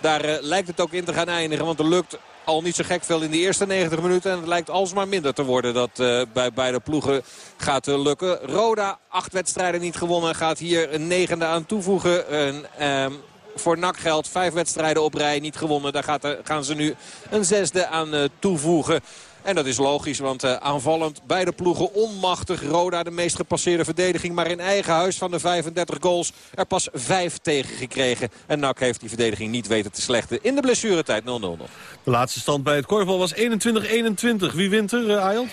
daar lijkt het ook in te gaan eindigen. Want er lukt al niet zo gek veel in de eerste 90 minuten. En het lijkt alsmaar minder te worden dat bij beide ploegen gaat lukken. Roda, acht wedstrijden niet gewonnen. Gaat hier een negende aan toevoegen. Ehm, voor NAC geldt vijf wedstrijden op rij niet gewonnen. Daar gaat gaan ze nu een zesde aan toevoegen. En dat is logisch, want eh, aanvallend beide ploegen onmachtig. Roda de meest gepasseerde verdediging. Maar in eigen huis van de 35 goals er pas vijf tegen gekregen. En NAC heeft die verdediging niet weten te slechten. In de blessuretijd 0-0 nog. De laatste stand bij het korfbal was 21-21. Wie wint er, uh, Ayel?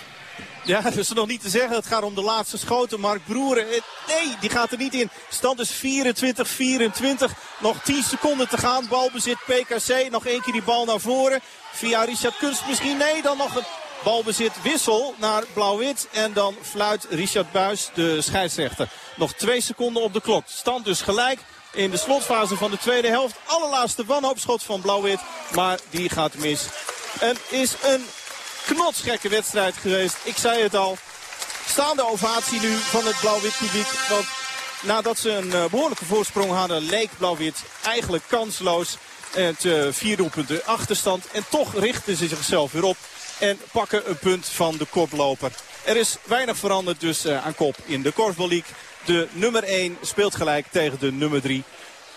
Ja, dat is nog niet te zeggen. Het gaat om de laatste schoten. Mark Broeren, eh, nee, die gaat er niet in. Stand is 24-24. Nog 10 seconden te gaan. Balbezit PKC. Nog één keer die bal naar voren. Via Richard Kunst misschien. Nee, dan nog een balbezit wissel naar Blauw-Wit. En dan fluit Richard Buis, de scheidsrechter. Nog twee seconden op de klok. Stand dus gelijk. In de slotfase van de tweede helft. Allerlaatste wanhoopschot van Blauw-Wit. Maar die gaat mis. En is een knotsgekke wedstrijd geweest. Ik zei het al. Staande ovatie nu van het blauw-wit publiek. Want nadat ze een eh, behoorlijke voorsprong hadden, leek blauw-wit eigenlijk kansloos. Het uh, vier doelpunten achterstand. En toch richten ze zichzelf weer op. En pakken een punt van de koploper. Er is weinig veranderd dus uh, aan kop in de Korfbal League. De nummer 1 speelt gelijk tegen de nummer 3.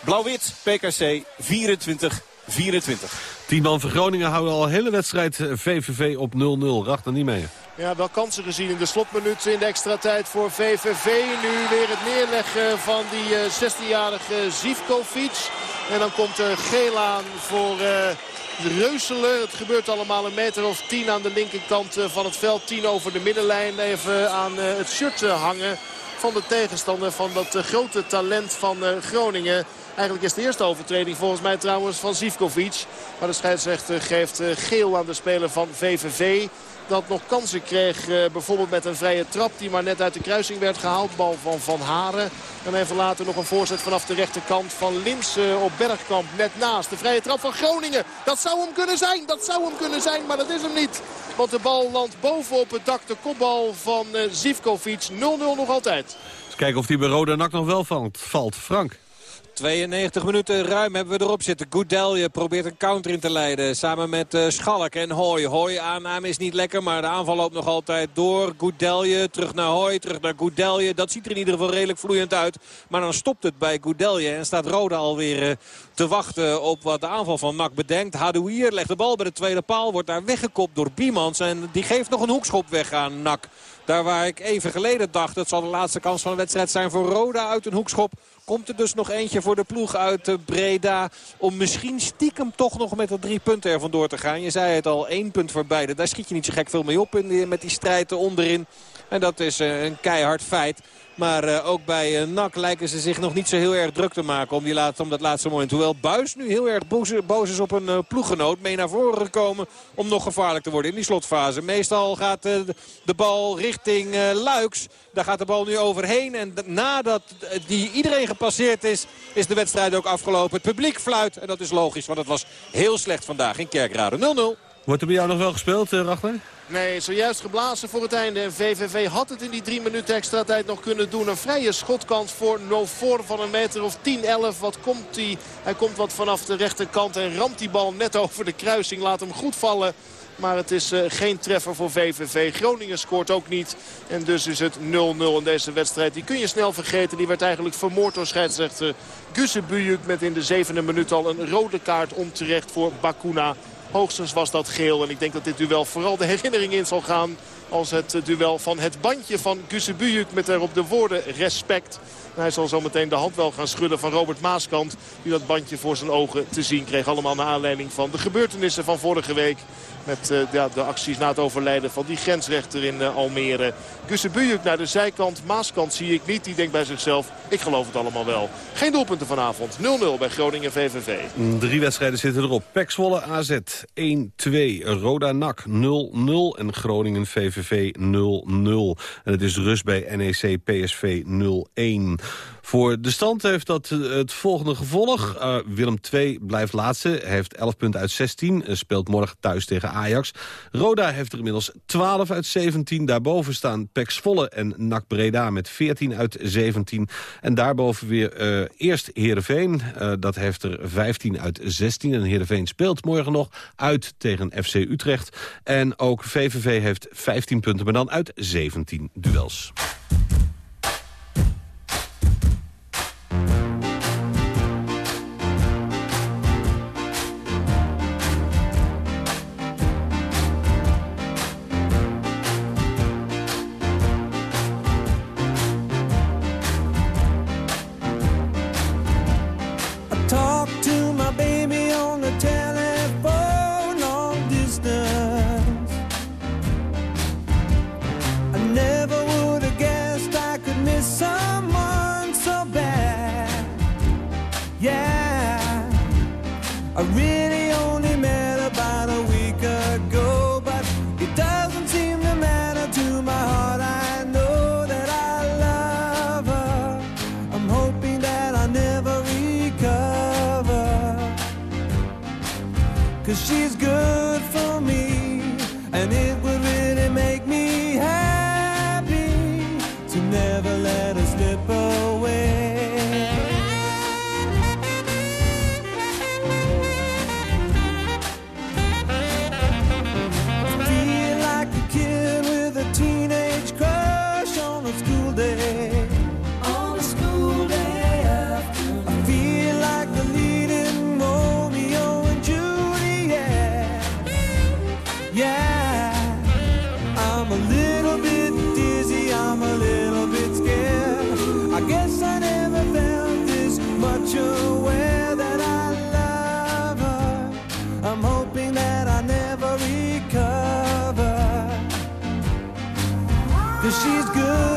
Blauw-wit, PKC 24 24. Tien man van Groningen houden al een hele wedstrijd eh, VVV op 0-0. Racht er niet mee. Ja, wel kansen gezien in de slotminuut in de extra tijd voor VVV. Nu weer het neerleggen van die uh, 16-jarige Zivkovic. En dan komt er geel aan voor uh, Reuselen. Het gebeurt allemaal een meter of tien aan de linkerkant uh, van het veld. Tien over de middenlijn. Even aan uh, het shirt hangen van de tegenstander van dat grote talent van Groningen. Eigenlijk is de eerste overtreding volgens mij trouwens van Zivkovic. Maar de scheidsrechter geeft geel aan de speler van VVV. Dat nog kansen kreeg bijvoorbeeld met een vrije trap die maar net uit de kruising werd gehaald. Bal van Van Haren. En even later nog een voorzet vanaf de rechterkant van Lins op Bergkamp. Net naast de vrije trap van Groningen. Dat zou hem kunnen zijn. Dat zou hem kunnen zijn. Maar dat is hem niet. Want de bal landt bovenop het dak. De kopbal van Zivkovic. 0-0 nog altijd. Eens kijken of die bij Roda Nak nog wel valt. Frank. 92 minuten ruim hebben we erop zitten. Goudelje probeert een counter in te leiden. Samen met uh, Schalk en Hoy. Hoy aanname is niet lekker, maar de aanval loopt nog altijd door. Goudelje terug naar Hoy, terug naar Goudelje. Dat ziet er in ieder geval redelijk vloeiend uit. Maar dan stopt het bij Goudelje en staat Roda alweer uh, te wachten op wat de aanval van NAC bedenkt. Hadouier legt de bal bij de tweede paal, wordt daar weggekopt door Biemans. En die geeft nog een hoekschop weg aan NAC. Daar waar ik even geleden dacht, dat zal de laatste kans van de wedstrijd zijn voor Roda uit een hoekschop. Komt er dus nog eentje voor de ploeg uit Breda. Om misschien stiekem toch nog met de drie punten er vandoor te gaan. Je zei het al, één punt voor beide. Daar schiet je niet zo gek veel mee op in met die strijd onderin. En dat is een keihard feit. Maar uh, ook bij uh, NAC lijken ze zich nog niet zo heel erg druk te maken om, die om dat laatste moment. Hoewel Buis nu heel erg boos, boos is op een uh, ploeggenoot. Mee naar voren gekomen om nog gevaarlijk te worden in die slotfase. Meestal gaat de bal richting Luiks. Daar gaat de bal nu overheen. En nadat die iedereen gepasseerd is, is de wedstrijd ook afgelopen. Het publiek fluit. En dat is logisch, want het was heel slecht vandaag in Kerkrade. 0-0. Wordt er bij jou nog wel gespeeld, uh, Rachter? Nee, zojuist geblazen voor het einde. En VVV had het in die drie minuten extra tijd nog kunnen doen. Een vrije schotkans voor Nofor van een meter of 10, 11. Wat komt hij? Hij komt wat vanaf de rechterkant en ramt die bal net over de kruising. Laat hem goed vallen. Maar het is eh, geen treffer voor VVV. Groningen scoort ook niet. En dus is het 0-0 in deze wedstrijd. Die kun je snel vergeten. Die werd eigenlijk vermoord door scheidsrechter Gusse Bujuk. Met in de zevende minuut al een rode kaart onterecht voor Bakuna. Hoogstens was dat geel. En ik denk dat dit duel vooral de herinnering in zal gaan als het duel van het bandje van Bujuk met daarop de woorden respect. Hij zal zometeen de hand wel gaan schudden van Robert Maaskant. Die dat bandje voor zijn ogen te zien kreeg. Allemaal naar aanleiding van de gebeurtenissen van vorige week. Met uh, ja, de acties na het overlijden van die grensrechter in uh, Almere. Bujuk naar de zijkant. Maaskant zie ik niet. Die denkt bij zichzelf, ik geloof het allemaal wel. Geen doelpunten vanavond. 0-0 bij Groningen VVV. Drie wedstrijden zitten erop. Pek Zwolle AZ 1-2. Roda NAC 0-0. En Groningen VVV 0-0. En het is rust bij NEC PSV 0-1. Voor de stand heeft dat het volgende gevolg. Uh, Willem II blijft laatste, heeft 11 punten uit 16. Speelt morgen thuis tegen Ajax. Roda heeft er inmiddels 12 uit 17. Daarboven staan Pek Zwolle en NAC Breda met 14 uit 17. En daarboven weer uh, eerst Heerenveen. Uh, dat heeft er 15 uit 16. En Heerenveen speelt morgen nog uit tegen FC Utrecht. En ook VVV heeft 15 punten, maar dan uit 17 duels. Cause she's good.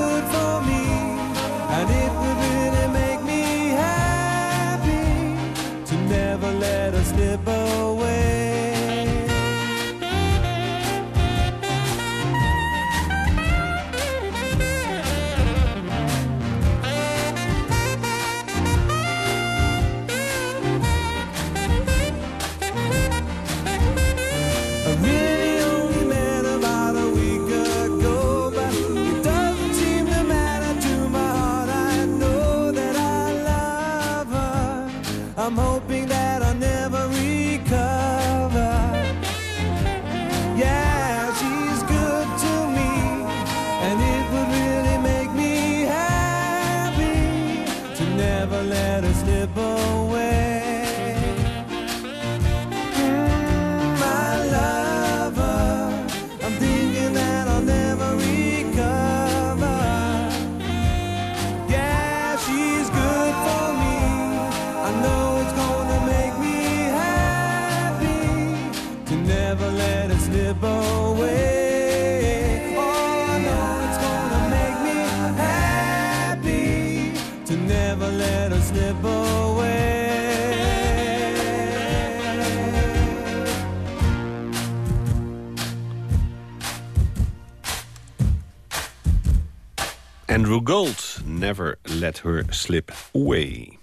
Andrew Gold, Never Let Her Slip Away.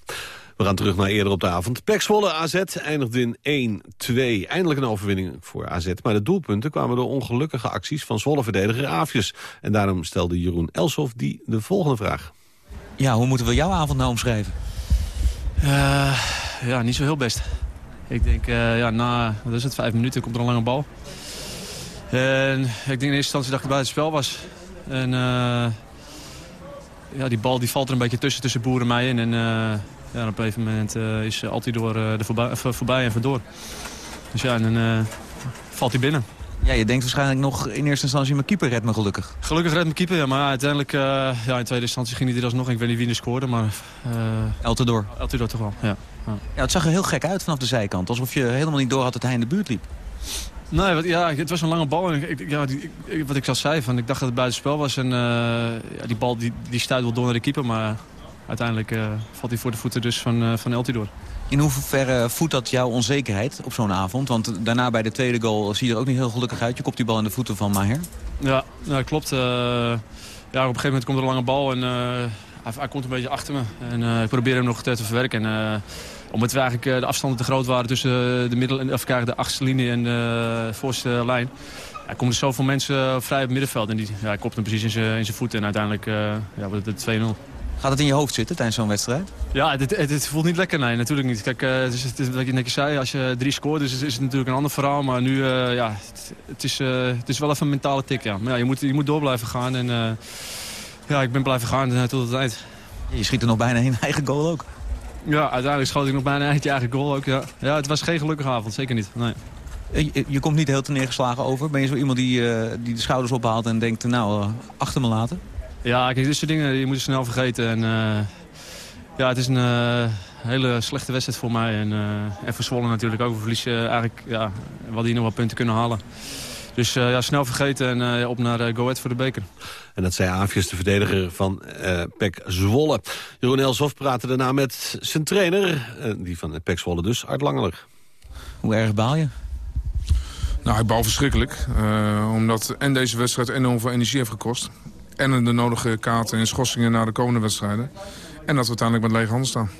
We gaan terug naar eerder op de avond. Pek Zwolle AZ eindigde in 1-2. Eindelijk een overwinning voor AZ. Maar de doelpunten kwamen door ongelukkige acties van Zwolle-verdediger Aafjes. En daarom stelde Jeroen Elshoff die de volgende vraag. Ja, hoe moeten we jouw avond nou omschrijven? Uh, ja, niet zo heel best. Ik denk, uh, ja, na wat is het, vijf minuten komt er een lange bal. En ik denk in eerste instantie dat ik buiten het spel was. En eh, ja, die bal die valt er een beetje tussen, tussen Boer en mij in. En eh, ja, op een gegeven moment eh, is altijd door uh, er voorbij, voorbij en vandoor. Dus ja, en dan valt hij binnen. Ja, je denkt waarschijnlijk nog in eerste instantie mijn keeper redt me gelukkig. Gelukkig redt mijn keeper, ja. Maar uiteindelijk, uh, ja, in tweede instantie ging hij er alsnog. Ik weet niet wie er scoorde, maar... Uh, Eltendoor. Eltendoor toch wel, ja. ja. Ja, het zag er heel gek uit vanaf de zijkant. Alsof je helemaal niet door had dat hij in de buurt liep. Nee, wat, ja, het was een lange bal. En ik, ja, die, ik, wat ik al zei, van, ik dacht dat het buitenspel was. En uh, ja, die bal die, die stuit wel door naar de keeper. Maar uiteindelijk uh, valt hij voor de voeten dus van, uh, van Eltidoor. In hoeverre voedt dat jouw onzekerheid op zo'n avond? Want daarna bij de tweede goal zie je er ook niet heel gelukkig uit. Je kopt die bal in de voeten van Maher. Ja, ja klopt. Uh, ja, op een gegeven moment komt er een lange bal en hij, hij, komt een beetje achter me. En ik probeer hem nog te, te verwerken. En, omdat we eigenlijk de afstanden te groot waren tussen de, middel, of de achtste linie en de voorste lijn. Er komen er zoveel mensen vrij op het middenveld. En die, ja, kopt hem precies in zijn voeten. En uiteindelijk ja, wordt het 2-0. Gaat het in je hoofd zitten tijdens zo'n wedstrijd? Ja, het, het, het, voelt niet lekker, nee, natuurlijk niet. Kijk, uh, het is, het is, wat je netjes zei, als je drie scoort is, is het natuurlijk een ander verhaal. Maar nu, uh, ja, het, is, uh, het is wel even een mentale tik, ja. Maar ja, je moet, je moet door blijven gaan en ja, ik ben blijven gaan tot het eind. Je schiet er nog bijna een eigen goal ook. Ja, uiteindelijk schoot ik nog bijna een eigen goal ook, ja. Ja, het was geen gelukkige avond, zeker niet, nee. Je, je komt niet heel te neergeslagen over. Ben je zo iemand die, die de schouders ophaalt en denkt, nou, achter me laten? Ja, kijk, dit soort dingen die moet je snel vergeten. En, uh, ja, het is een uh, hele slechte wedstrijd voor mij. En, uh, en voor Zwolle natuurlijk ook. We verliezen eigenlijk, ja, we hadden hier nog wat punten kunnen halen. Dus ja, snel vergeten en op naar Go Ahead voor de beker. En dat zei Aafjes, de verdediger van PEC Zwolle. Jeroen Elsof praatte daarna met zijn trainer, die van PEC Zwolle dus, Art Langeler. Hoe erg baal je? Nou, ik baal verschrikkelijk. omdat en deze wedstrijd enorm veel energie heeft gekost en de nodige kaarten en schorsingen naar de komende wedstrijden. En dat we uiteindelijk met lege handen staan.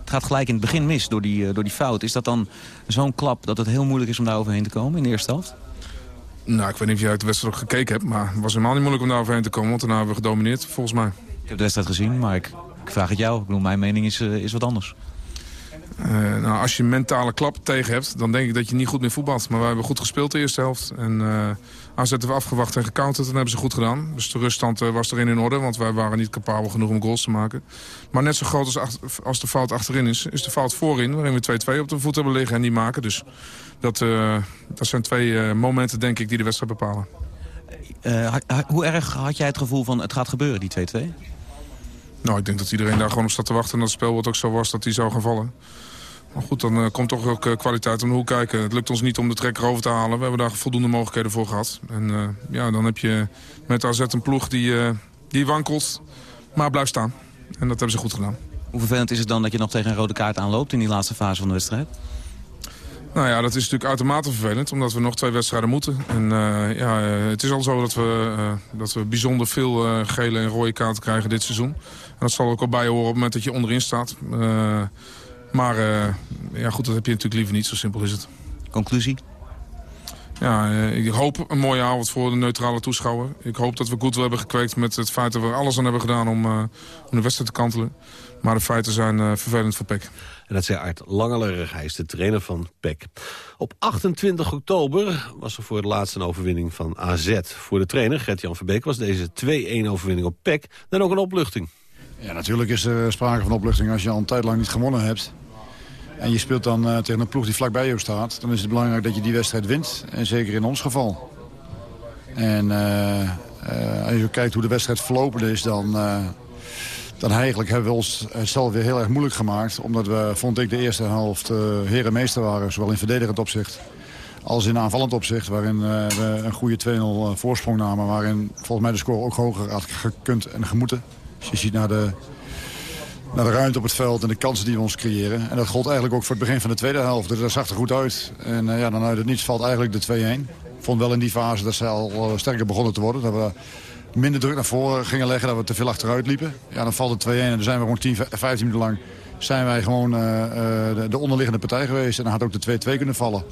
Het gaat gelijk in het begin mis door die, door die fout. Is dat dan zo'n klap dat het heel moeilijk is om daar overheen te komen in de eerste helft? Nou, ik weet niet of jij uit de wedstrijd ook gekeken hebt. Maar het was helemaal niet moeilijk om daar overheen te komen. Want daarna hebben we gedomineerd, volgens mij. Ik heb de wedstrijd gezien, maar ik, ik vraag het jou. Ik bedoel, mijn mening is, uh, is wat anders. Uh, nou, als je mentale klap tegen hebt, dan denk ik dat je niet goed meer voetbalt. Maar wij hebben goed gespeeld de eerste helft. En uh, AZ we afgewacht en gecounterd en hebben ze goed gedaan. Dus de ruststand uh, was erin in orde, want wij waren niet capabel genoeg om goals te maken. Maar net zo groot als, achter, als de fout achterin is, is de fout voorin. Waarin we 2-2 op de voet hebben liggen en die maken. Dus dat, dat zijn twee momenten, denk ik, die de wedstrijd bepalen. hoe erg had jij het gevoel van het gaat gebeuren, die 2-2? Nou, ik denk dat iedereen daar gewoon op staat te wachten. En dat het spel wat ook zo was, dat hij zou gaan vallen. Maar goed, dan uh, komt toch ook uh, kwaliteit om de hoek kijken. Het lukt ons niet om de trekker over te halen. We hebben daar voldoende mogelijkheden voor gehad. En uh, ja, dan heb je met AZ een ploeg die, die wankelt, maar blijft staan. En dat hebben ze goed gedaan. Hoe vervelend is het dan dat je nog tegen een rode kaart aanloopt in die laatste fase van de wedstrijd? Nou ja, dat is natuurlijk uitermate vervelend, omdat we nog twee wedstrijden moeten. En uh, ja, het is al zo dat we, uh, dat we bijzonder veel uh, gele en rode kaarten krijgen dit seizoen. En dat zal ook al bij horen op het moment dat je onderin staat. Maar ja, goed, dat heb je natuurlijk liever niet, zo simpel is het. Conclusie? Ja, ik hoop een mooie avond voor de neutrale toeschouwer. Ik hoop dat we goed hebben gekweekt met het feit dat we alles aan hebben gedaan om, om de wedstrijd te kantelen. Maar de feiten zijn vervelend voor PEC. En dat zei Art Langeler, hij is de trainer van PEC. Op 28 oktober was er voor het laatst een overwinning van AZ. Voor de trainer, Gert-Jan Verbeek, was deze 2-1 overwinning op PEC dan ook een opluchting. Ja, natuurlijk is er sprake van opluchting als je al een tijd lang niet gewonnen hebt. En je speelt dan uh, tegen een ploeg die vlakbij je staat. Dan is het belangrijk dat je die wedstrijd wint. En zeker in ons geval. En uh, uh, als je kijkt hoe de wedstrijd verlopen is, dan dan eigenlijk hebben we ons zelf weer heel erg moeilijk gemaakt. Omdat we, vond ik, de eerste helft uh, heren meester waren. Zowel in verdedigend opzicht als in aanvallend opzicht. Waarin we een goede 2-0 voorsprong namen. Waarin volgens mij de score ook hoger had gekund en gemoeten. Als je ziet naar de, naar de ruimte op het veld en de kansen die we ons creëren. En dat gold eigenlijk ook voor het begin van de tweede helft. Dus dat zag er goed uit. En uh, ja, dan uit het niets valt eigenlijk de 2-1. Ik vond wel in die fase dat ze al sterker begonnen te worden. Dat we minder druk naar voren gingen leggen. Dat we te veel achteruit liepen. Ja, dan valt het 2-1 en dan zijn we gewoon 10, 15 minuten lang... zijn wij gewoon uh, de, de, onderliggende partij geweest. En dan had ook de 2-2 kunnen vallen.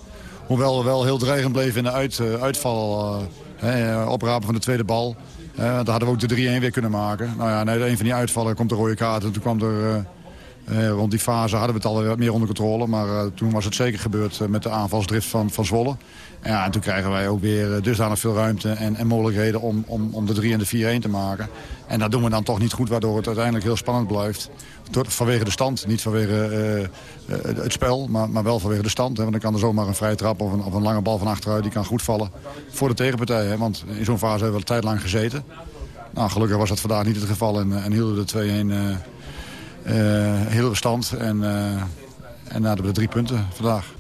Hoewel we wel heel dreigend bleven in de uit, uitval... Uh, oprapen van de tweede bal. Dan hadden we ook de 3-1 weer kunnen maken. Nou ja, nee, een van die uitvallen komt de rode kaart. En toen kwam er Eh, rond die fase hadden we het alweer wat meer onder controle. Maar eh, toen was het zeker gebeurd eh, met de aanvalsdrift van, van Zwolle. Ja, en toen krijgen wij ook weer dusdanig veel ruimte en, en mogelijkheden om, om, om de 3 en de 4-1 te maken. En dat doen we dan toch niet goed, waardoor het uiteindelijk heel spannend blijft. Door, vanwege de stand, niet vanwege het spel, maar, maar wel vanwege de stand. Hè, want dan kan er zomaar een vrije trap of een, of een lange bal van achteruit... die kan goed vallen voor de tegenpartij. Hè, want in zo'n fase hebben we een tijd lang gezeten. Nou, gelukkig was dat vandaag niet het geval en, en hielden de 2-1 eh, eh, hielden we stand. En, eh, en we de drie punten vandaag.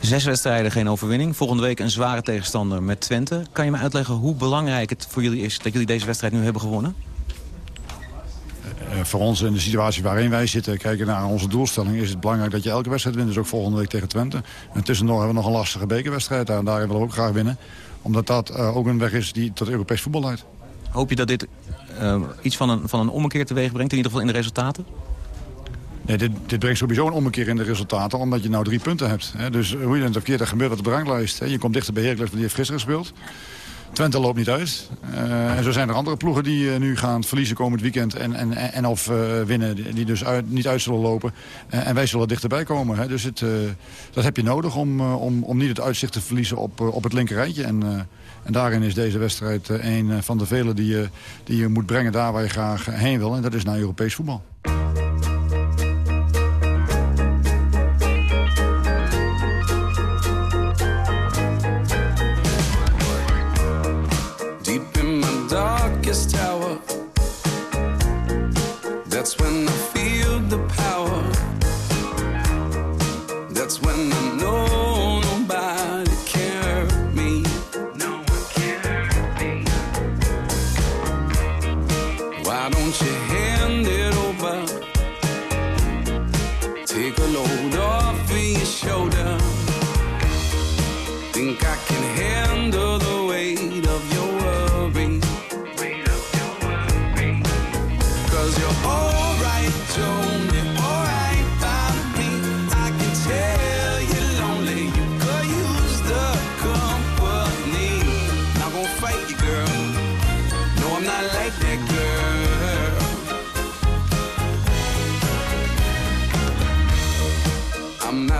Zes wedstrijden, geen overwinning. Volgende week een zware tegenstander met Twente. Kan je me uitleggen hoe belangrijk het voor jullie is... dat jullie deze wedstrijd nu hebben gewonnen? Eh, voor ons in de situatie waarin wij zitten, kijken naar onze doelstelling... is het belangrijk dat je elke wedstrijd wint. Dus ook volgende week tegen Twente. En tussendoor hebben we nog een lastige bekerwedstrijd. En daarin willen we ook graag winnen. Omdat dat ook een weg is die tot Europees voetbal leidt. Hoop je dat dit iets van een, van een ommekeer teweeg brengt, in ieder geval in de resultaten? Nee, dit, brengt sowieso een ommekeer in de resultaten, omdat je nou drie punten hebt. Hè. Dus hoe je het verkeerd gebeurt op de ranglijst. Je komt dichter bij Heracles, want die heeft gisteren gespeeld. Twente loopt niet uit. Eh, en zo zijn er andere ploegen die eh, nu gaan verliezen komend weekend. En, en, en of eh, winnen, die dus niet uit zullen lopen. Eh, en wij zullen dichterbij komen. Hè. Dus het, eh, dat heb je nodig om, eh, om, om niet het uitzicht te verliezen op, eh, op het linkerrijtje. En, eh, en daarin is deze wedstrijd eh, een eh, van de vele die die je moet brengen daar waar je graag heen wil. En dat is naar Europees voetbal.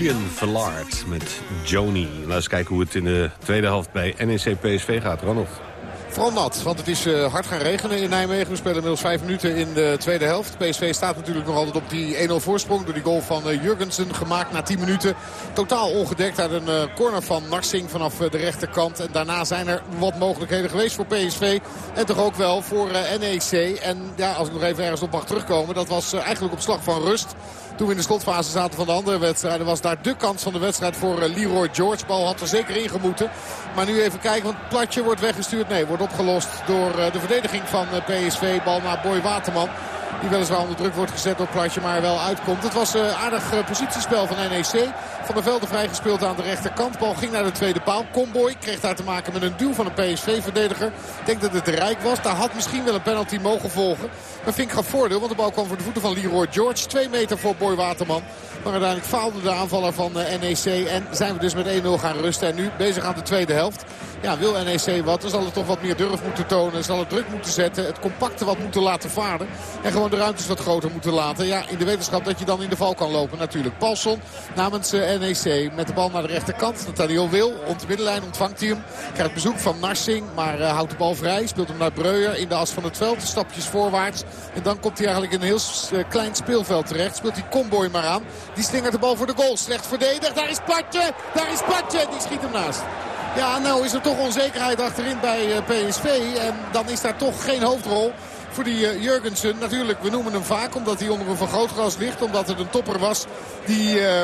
Julian Villard met Joni. Laten eens kijken hoe het in de tweede helft bij NEC PSV gaat. Ronald. Vooral nat, want het is eh, hard gaan regenen in Nijmegen. We spelen inmiddels vijf minuten in de tweede helft. PSV staat natuurlijk nog altijd op die 1-0 voorsprong... door die goal van uh, Jurgensen gemaakt na 10 minuten. Totaal ongedekt uit een uh, corner van Narsing vanaf de rechterkant. En daarna zijn er wat mogelijkheden geweest voor PSV. En toch ook wel voor NEC. En ja, als ik nog even ergens op mag terugkomen... dat was eigenlijk op slag van rust... Toen we in de slotfase zaten van de andere wedstrijden was daar de kans van de wedstrijd voor Leroy George. Bal had er zeker in gemoeten. Maar nu even kijken, want platje wordt weggestuurd. Nee, wordt opgelost door de verdediging van PSV. Bal naar Boy Waterman. Die weliswaar onder druk wordt gezet door Platje, maar wel uitkomt. Het was uh, aardig positiespel van NEC. Van der Velde vrijgespeeld aan de rechterkant. Bal ging naar de tweede paal. Comboy kreeg daar te maken met een duw van een PSV-verdediger. Ik denk dat het de Rijk was. Daar had misschien wel een penalty mogen volgen. Maar Vink gaf voordeel, want de bal kwam voor de voeten van Leroy George. Twee meter voor Boy Waterman. Maar uiteindelijk faalde de aanvaller van uh, NEC. En zijn we dus met 1-0 gaan rusten. En nu bezig aan de tweede helft. Ja, wil NEC wat, dan zal het toch wat meer durf moeten tonen. Zal het druk moeten zetten. Het compacte wat moeten laten varen. En gewoon de ruimtes wat groter moeten laten. Ja, in de wetenschap dat je dan in de val kan lopen natuurlijk. Paulson namens uh, NEC met de bal naar de rechterkant. Nathaniel Wil, op de middenlijn ontvangt hij hem. Krijgt bezoek van Narsing, maar uh, houdt de bal vrij. Speelt hem naar Breuer in de as van het veld. Stapjes voorwaarts. En dan komt hij eigenlijk in een heel uh, klein speelveld terecht. Speelt hij Comboy maar aan. Die slingert de bal voor de goal. Slecht verdedigd. Daar is Platje. Daar is Platje. Die schiet hem naast. Ja, nou is er toch onzekerheid achterin bij uh, PSV. En dan is daar toch geen hoofdrol voor die uh, Jurgensen. Natuurlijk, we noemen hem vaak omdat hij onder een vergrootglas ligt. Omdat het een topper was die... Uh,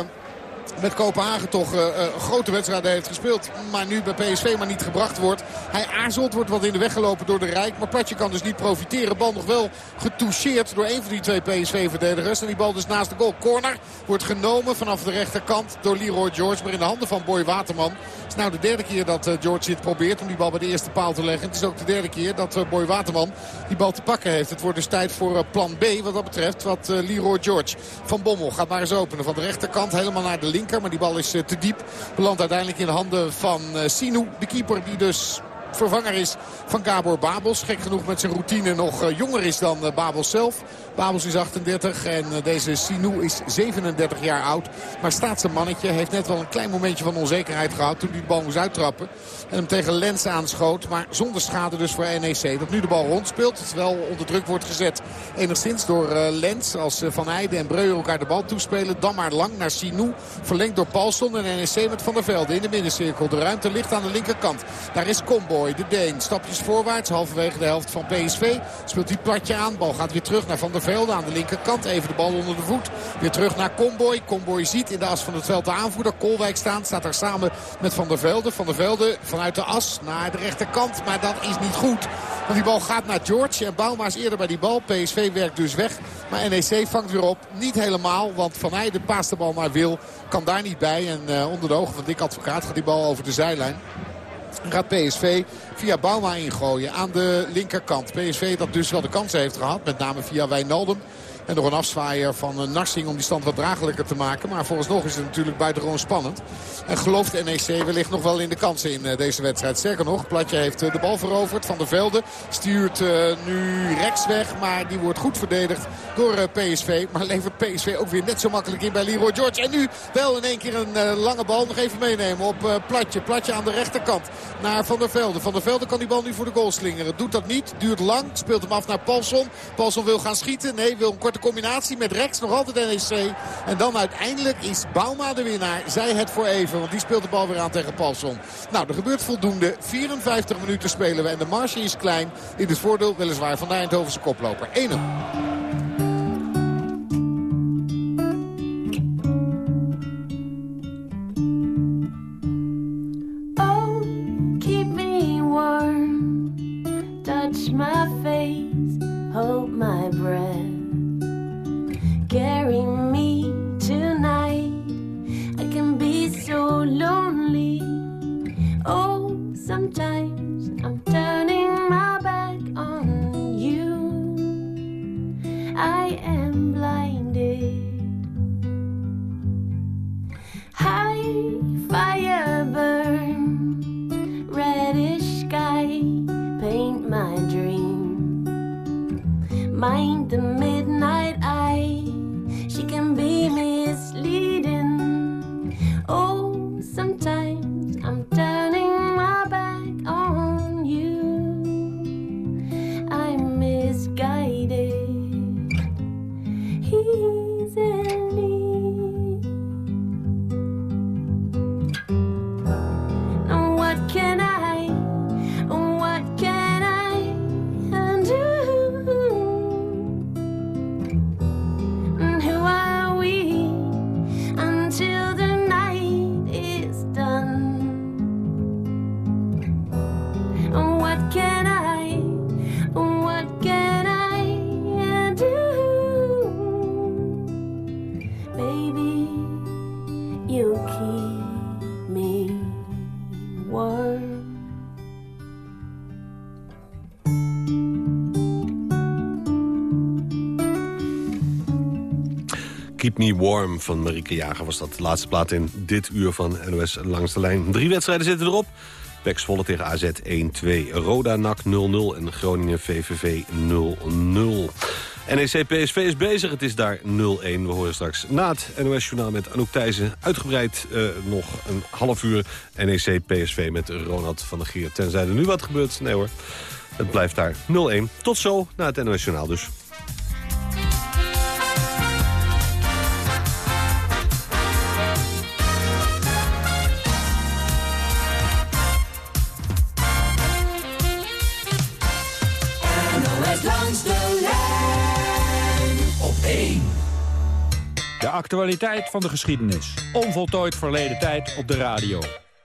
met Kopenhagen toch uh, grote wedstrijden heeft gespeeld. Maar nu bij PSV maar niet gebracht wordt. Hij aarzelt, wordt wat in de weg gelopen door de Rijk. Maar Platje kan dus niet profiteren. Bal nog wel getoucheerd door een van die twee PSV-verdedigers. En die bal dus naast de goal. Corner wordt genomen vanaf de rechterkant door Leroy George. Maar in de handen van Boy Waterman. Het is nou de derde keer dat uh, George dit probeert om die bal bij de eerste paal te leggen. Het is ook de derde keer dat Boy Waterman die bal te pakken heeft. Het wordt dus tijd voor plan B wat dat betreft. Wat Leroy George van Bommel gaat maar eens openen. Van de rechterkant helemaal naar de Maar die bal is uh, te diep. Belandt uiteindelijk in de handen van uh, Sinou. De keeper die dus vervanger is van Gabor Babels. Gek genoeg met zijn routine nog uh, jonger is dan Babels zelf. Babels is 38 en deze Sinou is 37 jaar oud. Maar staat zijn mannetje. Heeft net wel een klein momentje van onzekerheid gehad toen hij de bal moest uittrappen. En hem tegen Lens aanschoot. Maar zonder schade dus voor NEC. Dat nu de bal rondspeelt. Terwijl onder druk wordt gezet. Enigszins door Lens. Als Van Heijden en Breuer elkaar de bal toespelen. Dan maar lang naar Sinou. Verlengd door Paulson en NEC met Van der Velde in de middencirkel. De ruimte ligt aan de linkerkant. Daar is De Deen. Stapjes voorwaarts. Halverwege de helft van PSV. Speelt hij platje aan. Bal gaat weer terug naar Van der Velde aan de linkerkant. Even de bal onder de voet. Weer terug naar Comboy. Comboy ziet in de as van het veld de aanvoerder. Kolwijk staan. Staat daar samen met Van der Velde. Van der Velde vanuit de as naar de rechterkant. Maar dat is niet goed. Want die bal gaat naar George. En Bouma is eerder bij die bal. PSV werkt dus weg. Maar NEC vangt weer op. Niet helemaal. Want Van Heijden paast de bal naar Wil. Kan daar niet bij. En uh, onder de ogen van Dick Advocaat gaat die bal over de zijlijn. Gaat PSV via Bouma ingooien aan de linkerkant. PSV dat dus wel de kansen heeft gehad. Met name via Wijnaldum. En nog een afzwaaier van uh, Narsing om die stand wat draaglijker te maken. Maar vooralsnog is het natuurlijk buitengewoon spannend. En gelooft NEC wellicht nog wel in de kansen in uh, deze wedstrijd. Sterker nog, Platje heeft uh, de bal veroverd. Van der Velde stuurt nu rechts weg. Maar die wordt goed verdedigd door PSV. Maar levert PSV ook weer net zo makkelijk in bij Leroy George. En nu wel in één keer een lange bal. Nog even meenemen op Platje. Platje aan de rechterkant naar Van der Velde. Van der Velde kan die bal nu voor de goal slingeren. Doet dat niet. Duurt lang. Speelt hem af naar Paulson. Paulson wil gaan schieten. Nee, wil een korte de combinatie met Rex. Nog altijd NEC. En dan uiteindelijk is Bauma de winnaar. Zij het voor even. Want die speelt de bal weer aan tegen Paulson. Nou, er gebeurt voldoende. 54 minuten spelen we. En de marge is klein. In het voordeel weliswaar van de Eindhovense koploper. 1-0. Oh, keep me warm. Touch my face. Hold my breath. Carry me tonight. I can be so lonely. Oh, sometimes I'm turning my back on you. I am blinded. High fire burn, reddish sky paint my dream. Mind Keep Warm van Marieke Jager was dat de laatste plaat in dit uur van NOS Langs de Lijn. Drie wedstrijden zitten erop. Pek Zwolle tegen AZ 1-2, Roda NAC 0-0 en Groningen VVV 0-0. NEC PSV is bezig, het is daar 0-1. We horen straks na het NOS-journaal met Anouk Thijssen... uitgebreid eh, nog een half uur NEC PSV met Ronald van der Gier. Tenzij er nu wat gebeurt, nee hoor. Het blijft daar 0-1. Tot zo na het NOS-journaal dus. De actualiteit van de geschiedenis. Onvoltooid verleden tijd op de radio.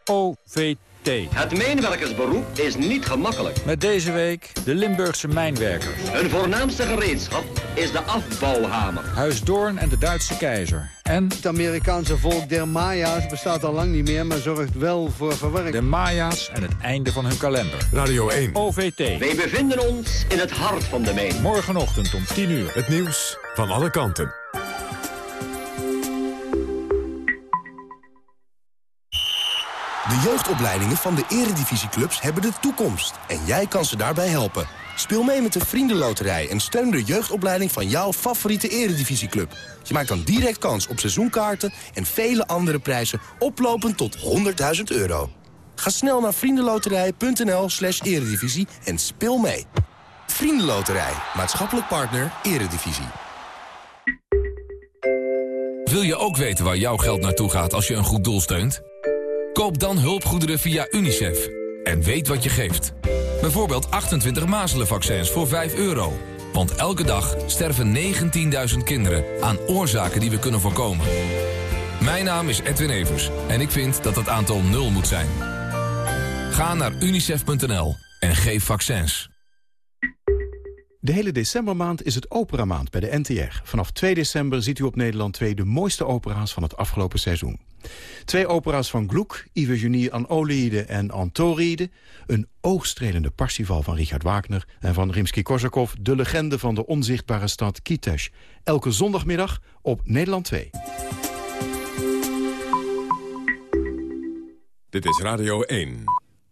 OVT. Het mijnwerkersberoep is niet gemakkelijk. Met deze week de Limburgse mijnwerkers. Hun voornaamste gereedschap is de afbouwhamer. Huis Doorn en de Duitse keizer. En Het Amerikaanse volk der Maya's bestaat al lang niet meer... maar zorgt wel voor verwarring. de Maya's en het einde van hun kalender. Radio 1. OVT. Wij bevinden ons in het hart van de mijn. Morgenochtend om 10 uur. Het nieuws van alle kanten. De jeugdopleidingen van de eredivisieclubs hebben de toekomst. En jij kan ze daarbij helpen. Speel mee met de Vriendenloterij en steun de jeugdopleiding van jouw favoriete eredivisieclub. Je maakt dan direct kans op seizoenkaarten en vele andere prijzen oplopend tot 100.000 euro. Ga snel naar vriendenloterij.nl slash eredivisie en speel mee. Vriendenloterij, maatschappelijk partner, eredivisie. Wil je ook weten waar jouw geld naartoe gaat als je een goed doel steunt? Koop dan hulpgoederen via UNICEF. En weet wat je geeft. Bijvoorbeeld 28 mazelenvaccins voor 5 euro. Want elke dag sterven 19.000 kinderen aan oorzaken die we kunnen voorkomen. Mijn naam is Edwin Evers en ik vind dat het aantal nul moet zijn. Ga naar unicef.nl en geef vaccins. De hele decembermaand is het operamaand bij de NTR. Vanaf 2 december ziet u op Nederland 2 de mooiste opera's van het afgelopen seizoen. Twee opera's van Gluck, Iphigenie aan Oliede en Antoride. Een oogstrelende Parsifal van Richard Wagner. En van Rimsky-Korsakov, de legende van de onzichtbare stad Kitesh. Elke zondagmiddag op Nederland 2. Dit is Radio 1.